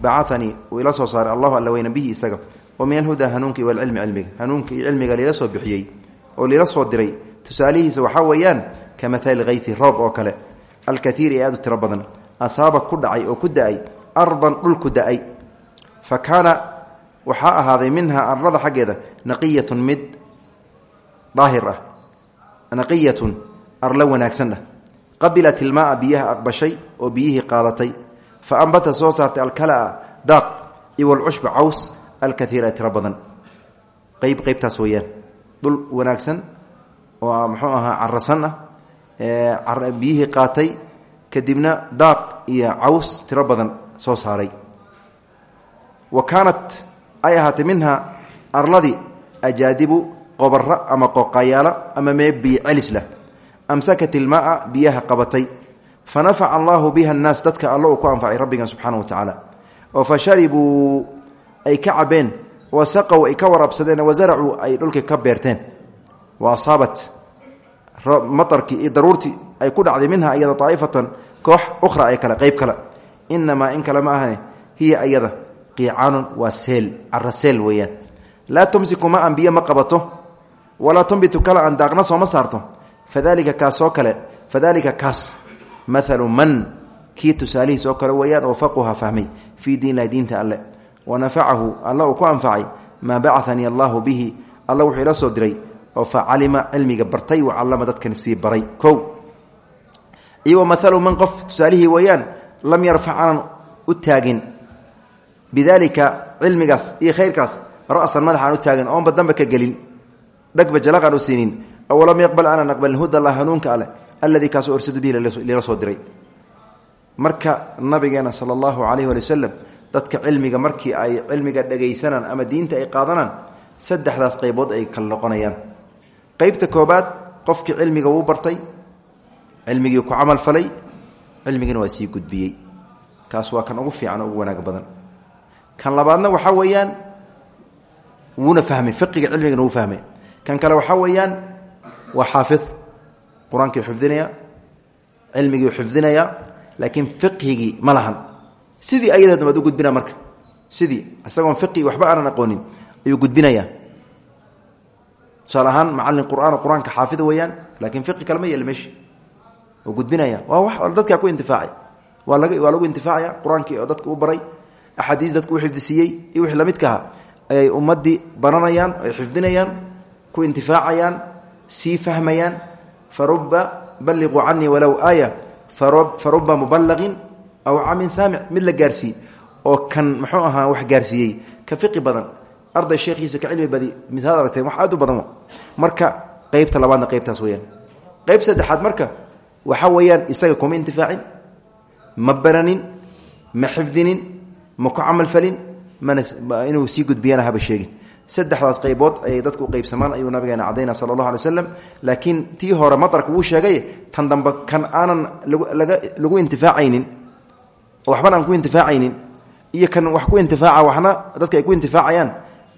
bacatanii uu ila soo saaray allahu alla weyna bihi oo min alhudaa hanuunka iyo walcilmi cilmiga hanuunka iyo cilmiga lila soo bixiyey oo lila soo diray tusaalihiisa waxaa weeyaan ka mathali kayfi roob oo kale alkaiiri ee aad u tiro badan asaaba ku dhacay oo ku da'ay ardan dhulku da'ay fa kaana waxaa ahaaday minha arlada xaggeeda naqiyatun mid daahir ah naqiyatun arlo wanaagsan ah qabilat ilmaaa biyaha aqbashay oo biyihii qaadatay fa ambata soo saartay alkalaa daaq iwalcushba caws alkaiira tiro badan. Qeyb qeybtaas weeyaan. Dhul wanaagsan oo muxuu ahaa carasan ah biyihii qaatay kadibna daaq iyo caws tiro badan soo saaray. Wa kaanat ay ahaatay minha arladii ajaadibu qobara ama qoqayaala ama mee biyo celis lah amsakat ilmaaa biyaha qabatay. Fa nafaca allaahu biha annaas dadka alla uu ku anfacay rabbigan subxaana wa oo fa sharibuu ay ka cabeen wa saqow ay ka waraabsadeen wa zaracuu ay dhulka ka beerteen. Wa asaabat maarkii iyo daruurtii ay ku dhacday minha iyada aa'ifatan koox ukhra ay kale qeyb kale inamaa in kale ma ahane hiya ayada qiicaanun waa seel cara seel weeyaan. Laa tumsiku ma an biyo ma qabato walaa tumbitu kala an daaqna sooma saarto. Fadalika kaasoo kale fadalika kaas mathalu man kii tusaalihiis oo kale weeyaan oo faquha fahmay fii diin lahi diinta alle wa nafacahu alla uu ku anfacay maa bacanii allaahu bihi alla wuxuu ila soo diray oo fa calima cilmiga bartay wa callama dadkan sii baray kow iyo wa mathalu man qof tusaalihii weeyaan lam yarfac aanan u taagin bidalika cilmigaas iyo khayrkaas ra'san madaxaan u taagin oonba damba ka gelin dhagba jalaqaan u siinin aw lam yaqbal aanan aqbalin huda allah hanuunka aleh alladii kaasoo ursadu bihi lila soo diray allahu dadka cilmiga markii ay cilmiga dhegaysanaan ama diinta ay qaadanaan saddexdaas qaybood ay kala noqonayaan. Qeybta koobaad qofkii cilmiga wuu bartay cilmigii ku camal falay cilmigiina waa sii kaas waa kan ugu fiican ugu wanaag badan. Kan labaadna waxaa weeyaan wuuna fahmay fiqiga cilmigana wuu fahmay. Kan kale waxaa weeyaan waa xaafid. Qur'aankii xifdinaya cilmigii xifdinaya laakiin fiqhigii ma lahan sidii waad u gudbina marka. Sidii isagoon fiqigi waxba aanan aqoonin ayuu gudbinaya tusaale ahaan macalin qur'aan qur'aanka xaafida weeyaan fiqi kalema yeela meeshi oo gudbinaya waa wax dadkaa ku intifaacay. Waa laga waa lagu intifaacaya. Qur'aankii oo dadka u baray axaadiis dadka u xifdisiiyey iyo wixii lamidkaha ayay ummaddii baranayaan ay xifdinayaan ku intifaacayaan sii fahmayaan. Faruba balliquu canii walow aaya faruba mubalaqin aw camin saamic mid la gaarsiiye oo kan muxuu ahaa wax gaarsiiyey ka fiqi badan. Arday sheekhiisa ka cilmi badi misaad aragteen wax aad u badan marka qeybta labaadna qeybtaas weyaan qeyb saddexaad marka waxa weeyaan isaga kuma intifaacin ma baranin ma xifdinin ma ku camalfalin mana inuu sii gudbiyana haba sheegin. Saddexdaas qaybood ayay dadku u qeybsamaan ayuu nabigeena cadayna sala allahu alay laakiin tii hore matarka wuu sheegay tan dambe kan aanan lagu intifaacaynin oo waxbana aan ku intifaacaynin. Iyo kan wax ku intifaaca waxna dadka ay ku intifaacayaan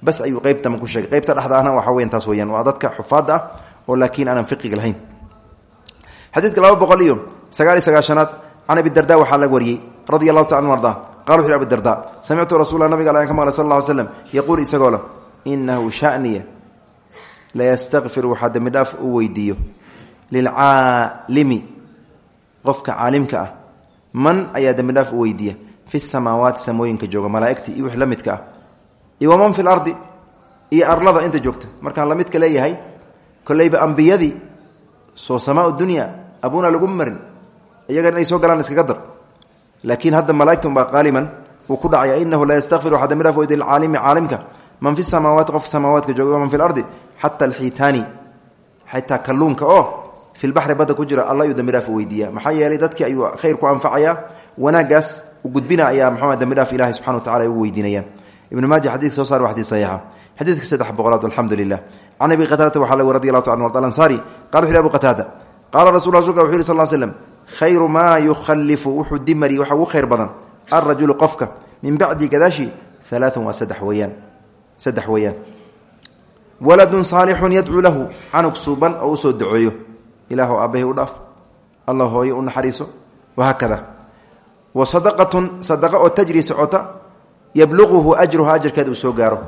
bas ayuu qeybtama ku sheegay. Qeybta dhexdaana waxa weyan taas weyaan waa dadka xufaadda ah oo laakiin aanan fiqiga lahayn. Xadiidka laba boqol iyo sagaal iyo sagaashanaad can abidarda waxaa laga wariyey taala anu arda qala wuxu yhi abidarda samictu rasuula nabiga alan ka maqlay sal lla ly slam yaquul isagoo leh inahu shaniya layastakfir waxaa dembi dhaaf u weydiiyo lilcaalimi qofka caalimka ah man ayaa dembi dhaaf u weydiiya fi samaawaati samooyinka jooga malaaigtii iyo wix la ah. Iyo waman fi lardi iyo arlada inta joogta. Markaan la midka leeyahay koleyba ambiyadii soo samaa dunya abuna lagu marin iyagan inay soo galaan iskaga dar. Laakiin hadda malaaigta unbaa qaaliman wuu ku dhacaya inahu la yastakfir waxaa dembi dhaaf weydiya lilcaalimi caalimka. Man fi samaawaati qofka samaawaadka jooga waman fi lardi xata alxiitaani xitaa kalluunka oo filbaxri badda ku jira alla ayuu dembi dhaaf weydiiya maxaa yeelay dadkii ayuu khayr ku anfacaya wanaagaas gudbina ayaa mxu dembi dhaaf ilahi subxana wa tacala ay u weydiinayaan. Ibnu maaja xadidka soo sar wa xadid saxiixa. Xadiidka saddex boqolaad alxamdu lilah can abi qataadata waxaa lagu radi allahu ta an alansaari qala wuxu yhi abu qataada qaala rasul rasulka wuxu yhi sal slm khayru maa yukhalifu wuxuu dimari waxa ugu khayr badan alrajulu qofka min bacdi gadaashi alaaun waa saddex weyaan saddex weeyaan. Waladun saalixun yadcuu ilaah aabbahay u dhaaf allah hooyo u naxariiso wahaakada wa sadaqatun sadaqa oo tajri socota yabluquhu ajruha ajarkeeda uu soo gaaro.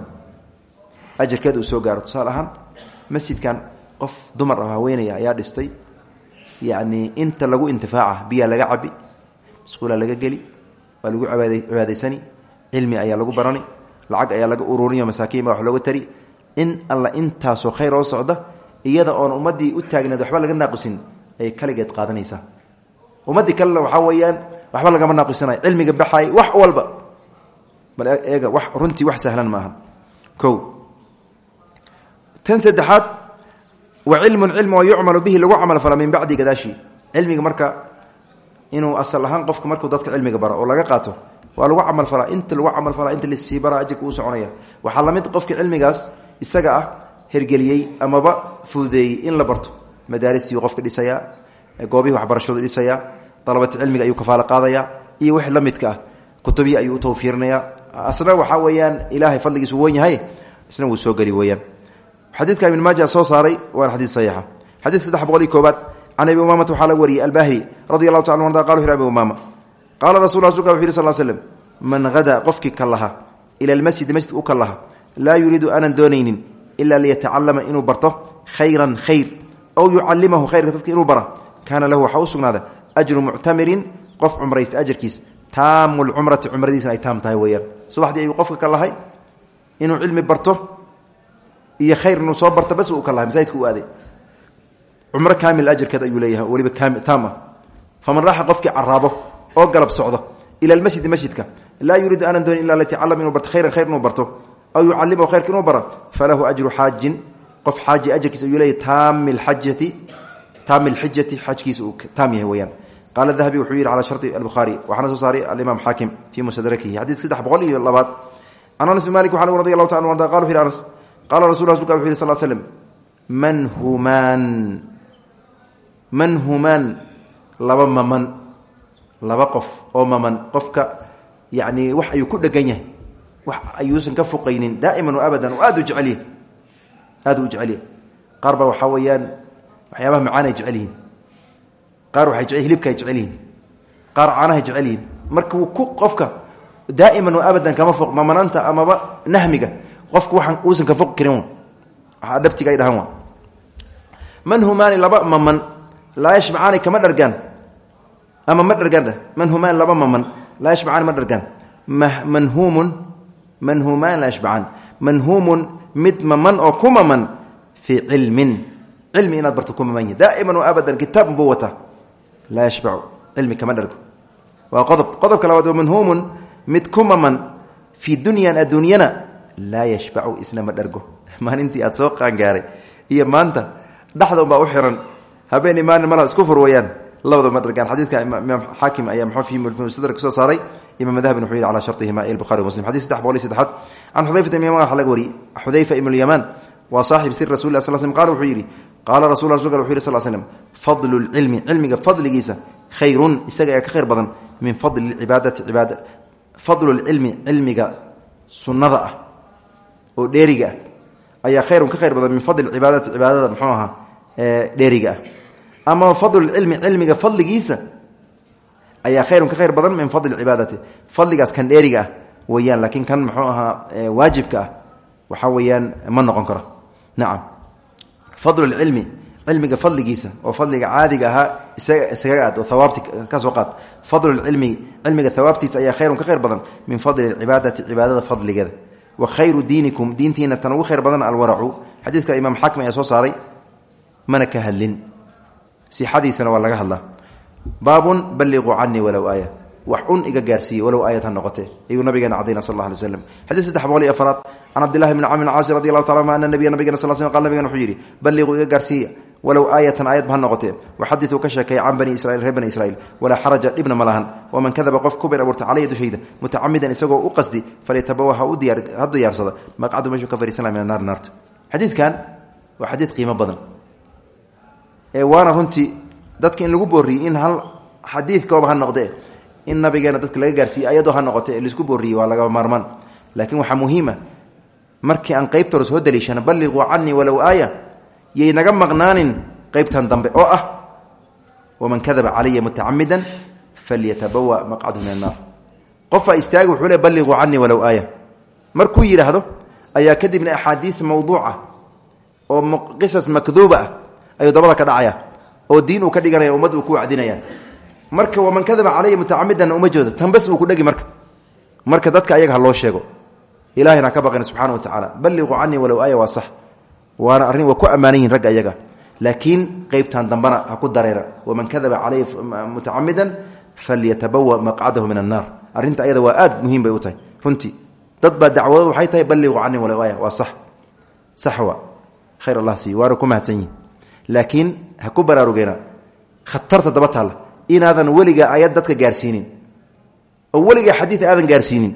Ajarkeeda uu soo gaaro. Tusaale masjidkan qof dumar ah haweenaya ayaa dhistay. Yacnii inta lagu intifaaca biyaa laga cabi masquulaa laga geli waa lagu cibaadaysani cilmi ayaa lagu barani lacag ayaa laga ururinyo masaakiin baa wax looga tari. In alla intaasoo khayr oo socda iyada oon ummaddii u taagneed waxba laga naaqusin ay kaligeed qaadanaysaa. Ummaddii kalena waxaa weeyaan waxba lagama naaqusinayo cilmiga baxay wax walba. Bal eega wax runtii wax sahlan ma aha. Ko tan saddexaad wa cilmun cilmi oo bihi lagu camal fala min bacdi gadaashi. Cilmiga marka inuu asal ahaan qofka markuu dadka cilmiga baro oo laga qaato waa lagu camal falaa inta lagu camal falaa inta la sii bara ajirka uu soconaya. Lamid qofka cilmigaas isaga ah hergeliyey amaba fududeeyey in la barto. Madaaristii qofka dhisaya goobihii waxbarashadu dhisaya dalabati cilmiga ayuu kafaalo qaadaya iyo wix la midka ah. Ayuu utawfiirinaya asna waxaa weeyaan ilaahay fadligiisu wen yahay isna wuu soo geli weyaan xadiidka ibn maaja soo saaray waana xadiid saxiixa. Xadiidka saddex boqol iyo koobaad can abi umaamata waxaa laga albahili radi taala arda qala wuxu abi umaama. Qaala rasul rasulka wuxu yhi sal man hadaa qofkii ka laha ila almasjidi masjid u ka laha laa yuriidu doonaynin ilaa liyatacalama inuu barto khayran khayr aw yucalimahu khayrka dadka inuu bara kaana lahu waxaa u sugnaada ajru muctamirin qof cumraysta ajarkiis taamu lcumrati cumradiisna ay taam tahay weyaan subaxdii ayuu qofka ka lahay inuu cilmi barto iyo khayr inuu soo barto bas uu ka lahay masaajidka u aaday. Cumro kaamil ajarkeed ayuu leeyahay weliba taam ah faman raaxa qofkii caraabo oo galab socdo ila almasjidi masjidka laa yuriidu aanan doonin ila litacalama inuu barto khayran khayr inuu aw yucalimahu khayrka inuu bara falahu ajru xaajin qof xaaji ajarkiisa ayuu leeyahy taami lxajati taami lxijati xajkiisa uu taam yahay weyaan qaala dahabi wuxuu yidhi cala shardi albukhaari waxaana soo saaray alimaam xaakim fii mustadrakihi xadiidka saddex boqol iyo labaad can anas bin malik waxa radi allahu ta arda qala wuxu yhi anas qaala rasul rasulka wuxu yhi sal slm man humaan man humaan laba maman laba qof oo maman qofka yani wax ayuu ku dhegan yahay ayuusan ka fuqaynin abadan oo aad u jecelyahy aad u jecelyahy qaar ba waxaa weeyaan waxyaabaha macaan ay jecel yihiin qaar jecel hilibka ay jecel yihiin qaar caanahay jecel yihiin marka ku qofka daa'iman abadan kama foq mamanaanta amaba nahmiga qofku waxaan uusan ka foqi karin dhabtiga ay dhahaan man humaani laba maman laa yashbacaani kama dhargaan. Ama ma dhargaan man manhuumaan laa yashbacaan manhuumun mid maman oo ku maman fii cilmin. Cilmi inaad barto ku maman daa'iman wa abadan kitaab buu wata laa yashbacu cilmi kama dhargo. Waa qodob. Qodobka labaad wa manhuumun mid ku maman fii dunyan adduunyana laa yashbacu isna ma dhargo. Maalintii aad soo qaangaaray. Iyo maanta dhexda unbaa u xiran. Habeen maalin mala isku fur weyaan dhargaan. Xadiidka imaam xaakim ayaa muxuu fi mustadrak ku soo saaray imam dahabin wuxuu yidhi calaa shartihima iyo bukhari muslim xadis saddex boqol iyo saddexaad can ibn yaman waxa laga wariyey xudayfa ibnu lyamaan waa sir rasul lah sl slm qala wuxuu yidhi qaala rasul rasulka wuxu yidhi sl slm fadlu lcilmi cilmiga fadligiisa khayrun isaga ka khayr badan min fadli cibaadati cibaada fadlu lcilmi cilmiga sunnada oo dheeriga ah ayaa ka khayr badan min fadli cibaadati cibaadada muxuu ahaa dheeriga ah ama fadlulcilmi cilmiga fadligiisa ayaa khayrun ka khayr badan min fadli cibaadati. Fadligaas kan dheeriga ah weyaan kan muxuu ahaa waajibka ah waxaa ma noqon karo. Nacam fadlulcilmi cilmiga fadligiisa oo fadliga caadiga ahaa isaga aad oo hawaabti ka soo qaad. Fadlulcilmi cilmiga hawaabtiisa ayaa khayrun ka khayr badan min fadli cibaadati cibaadada fadligeeda. Wa khayru diinikum diintiina tan ugu khayr badan alwaracu xadiidka imaam xaakim ayaa soo saaray mana ka hadlin. Sixadiisana waa laga hadlaa baabun balliquu canii walow aaya. Wax iga gaarsiiye walow aayad ha noqote. Ayuu nabigeena cadayna sal alla alay slam xadiis saddex boqol iyo afaraad can cabdillahi bni camr caasi taala anhu ana nabiya nabigena sal sl qal nabigen wuxuu yidhi balliquu iga gaarsiiya walow aayatan aayadba ha noqotee waxadituu ka sheekeey can bani israiil reer bani israiil walaa xaraja dhibna ma lahan waman kadaba qof ku been dushayda mutacamidan isagoo u qasdi falyatabawa ha diyaarsada maqcadu meeshuu ka fariisan laha min anaar naarta. Xadiidkan waa xadiid qiimo badan. Waana runtii dadka in lagu booriyey in hal xadiidkooba ha noqde in nabigeena dadka laga gaarsiiye ayadoo ha noqote la isku booriyey waa lagaba maarmaan. Laakiin waxaa muhiima markii aan qeybta hore soo daliishana balliquu canii walow aaya naga maqnaanin qeybtan dambe oo ah waman kadaba calaya mutacamidan falyatabawa maqcadu min annaar. Qofaa istaagi wuxuu le balliquu canii walow aaya. Markuu yidhaahdo ayaa kadibna axaadiis mawduuca oo qisas makduuba ah ayuu dabada ka dhacaya oo diin uu ka dhiganaya ummad uu ku wacdinaya. Marka waman kadaba calaya mutacamidanna uma tanbes uu ku dhegi marka. Marka dadka ayaga loo sheego. Ilahina ka baqina subxana wa tacaala balliquu canii walow aaya waa sax. Waana arrin waa ku ammaanan yihiin ragga laakiin qeybtan dambana ha ku dareera. Waman kadaba calaya mutacamidan falyatabawa maqcadahu min annaar arrinta ayada waa aad muhiim bay u tahay. Runtii dad baa dacwadooda waxay tahay balliquu canii walow aaya waa sax. Allah siiyo waana ku mahadsan laakiin ha ku baraarugeena khatarta daba taalla inaadan weligaa ayad dadka gaarsiinin. Oo weligaa xadiid aadan gaarsiinin.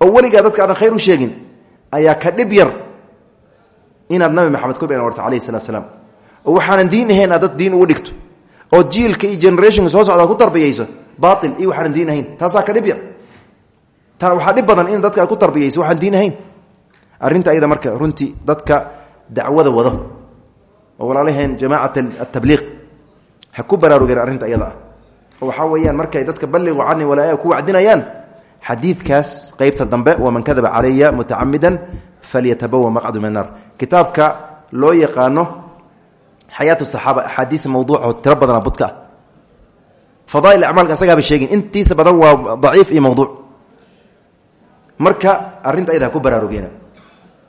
Oo weligaa dadka aadan khayr u sheegin. Ayaa ka dhib yar inaad nabi maxamed ku been alayhi salatu salaam. Oo waxaanan diin ahayn aad dad diin ugu dhigto. Oo jiilka iyo generationka soo socda ku tarbiyayso baail iyo waxaanan diin ahayn. Taasaa ka dhib yar. Taa waxaa dhib badan in dadka ku tarbiyayso waxaan diin ahayn. Arrinta ayada marka runtii dadka dacwada wado oo walaalaheen jamaacat atabliiq ha ku baraarugeen arrinta iyada ah. Oo markay dadka balliqu cani walaa ku wacdinayaan xadiidkaas qeybta dambe waman kadaba calaya mutacamidan falyatabawa maqcadu min annaar. Kitaabka loo yaqaano xayaat saxaaba axaadiis mawduuco tiro budka ah. Fadaail acmaalka asagaaba sheegin intiisa badan waa daciif iyo mawduuc. Marka arrinta ayada ku baraarugeena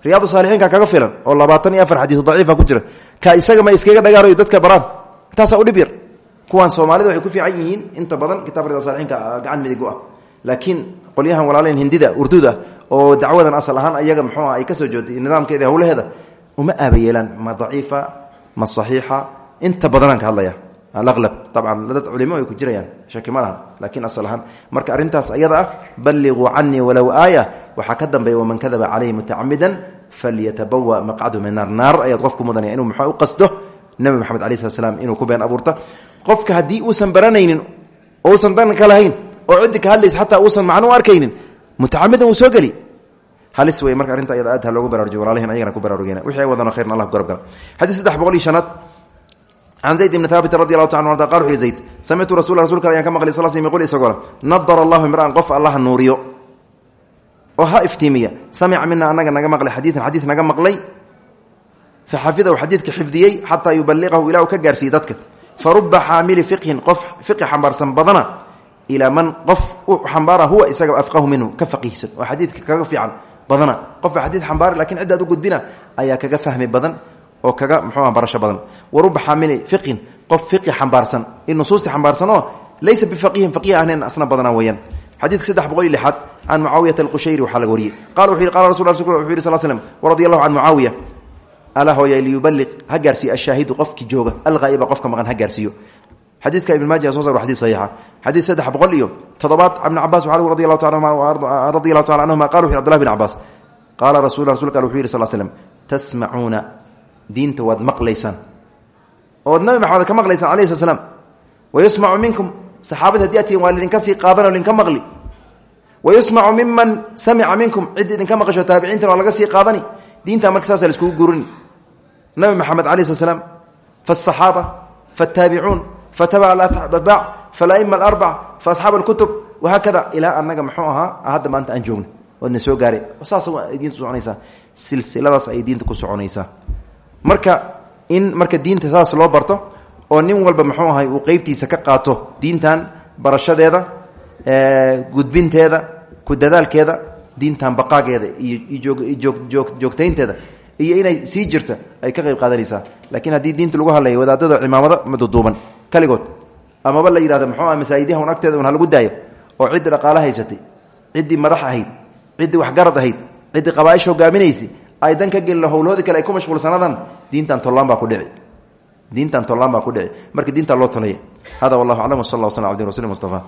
riyaadu saalixiinka kaga filan oo labaatan iyo afar daciifa ku jira ka isaga ma iskaga dhagaarayo dadka baraan intaasaa u dhib yar. Kuwaan soomaalida waxay ku fiican inta badan kitab riyad saalixiinka gacan midig u ah. Laakiin qolyahan walaaleen hindida urduda oo dacwadan asal ahaan ayaga muxuu ay ka soo joogtay nidaamkeeda hawlaheeda uma aaba yeelaan ma daciifa ma saxiixa. Inta badanaan ka hadlaya alaqlab dabcan dad culimo ay ku jirayaan. Shaki ma lahan laakiin asal ahaan marka arrintaas ayada ah balliquu canii walow aaya waxaa falyatabawa maqcadu min naar naar ayaad qofku mudanaya inuu maxaa u qasdo nabi maxamed alai slat slam inuu ku been abuurta qofka haddii uusan baranaynin oo uusan dan ka lahayn oo ciddi ka hadlaysa xataa uusan macno u arkaynin mutacamidan wuu soo geli halis wey marka arrinta ayada aad ha loogu baraarujiyo walaalehen ayagana ku baraarugeen wixii ay wadano khayrna allah ku garab gala xadiis saddex boqol iyo shanaad can zayd ibni haabit radi allahu ta anu qal wuxu yhi zayd samictu rasul rasulka ayaan ka maqlay sal sl yqul isagoo nadara allahu imra'an qof allaha nuuriyo oo ha iftiimiya. Samica mina anaga naga maqlay xadiian xadiid naga maqlay. Fa xafidahu xadiidka xifdiyey xataa yubaliqahu ila u ka gaarsiiye dadka. Fa ruba xaamili fiqhin qof fiqi xambaarsan badana ilaa man qof u huwa isaga afqahu minhu ka faqiihsan. Oo xadiidka kaga fiican badana. Qofka xadiid xambaara laakiin ciddaad u gudbina ayaa kaga fahmi badan oo kaga muxuuah barasho badan. Waruba xaamili fiqin qof fiqi xambaarsan. In nusuustii xambaarsanoo laysa bifaqihin faqih ahnayn asna badana weeyaan xadiidka saddex boqol iyo lixaad can mucaawiyata alqushayri waxaa laga wariyey. Qala wuxu yhi qala rasul wuxu yhi sl slm waradia allahu can mucaawiya alaa hooya liyubaliq ha gaarsiiyo ashaahidu qofki jooga alghaa'iba qofka maqan ha gaarsiiyo. Xadiidka ibn maaja so sar wa xadid saxiixa. Xadiid saddex boqol iyo toddobaad ibn cabaas allahu taala radi allahu tacala canhuma qala wuxu yhi abdulahi bin cabaas qaala rasul rasulka wuxuu yihi sal slm tasmacuuna diinta waad maqlaysaan. Ood nabi maxamed ka maqlaysaan alayhi sl slam wayusmacu minkum saxaabada haddii atiin waa lidinka sii qaadanoo lidinka maqli. Wayusmacu miman samica minkum. Cidda idinka maqasho taabiciintan waa laga sii qaadani. Diinta marka saasa laiskugu gurini nabi maxamed alayh sl slam faasaxaaba faataabicuun fatabac alatbac falaima alarbac faasxaab alkutub wahaakada ilaa anaga muxuu ahaa hadda maanta aan joogno. Oodna soo gaaray saas diinta soconaysaa. Silsiladaas ay diinta ku soconaysaa. Marka in marka diinta saas loo barto oo nin walba muxuu ahay uu qeybtiisa ka qaato diintan barashadeeda gudbinteeda ku dadaalkeeda diintan baqaageeda iyo joogtaynteeda iyo inay sii jirto ay ka qayb qaadanaysaa. Laakiin haddii diinta lagu hadlayo wadaadada cimaamada maduduuban kaligood. Amaba la yidhahdo muxuu ah masaajidyaha un agteeda un ha lagu daayo oo ciddii dhaqaalo haysatay ciddii madax ahayd ciddii waxgarad ahayd ciddii qabaaisha hogaaminaysay ay dan ka gelin howlhoodii kale ay ku mashquulsanaadaan diintan tollaan baa ku dhici diintan tollaan baa ku dhici marka diintaa loo tolaya hada wallahu aclam wsal lla w sl abdi rasul mustafa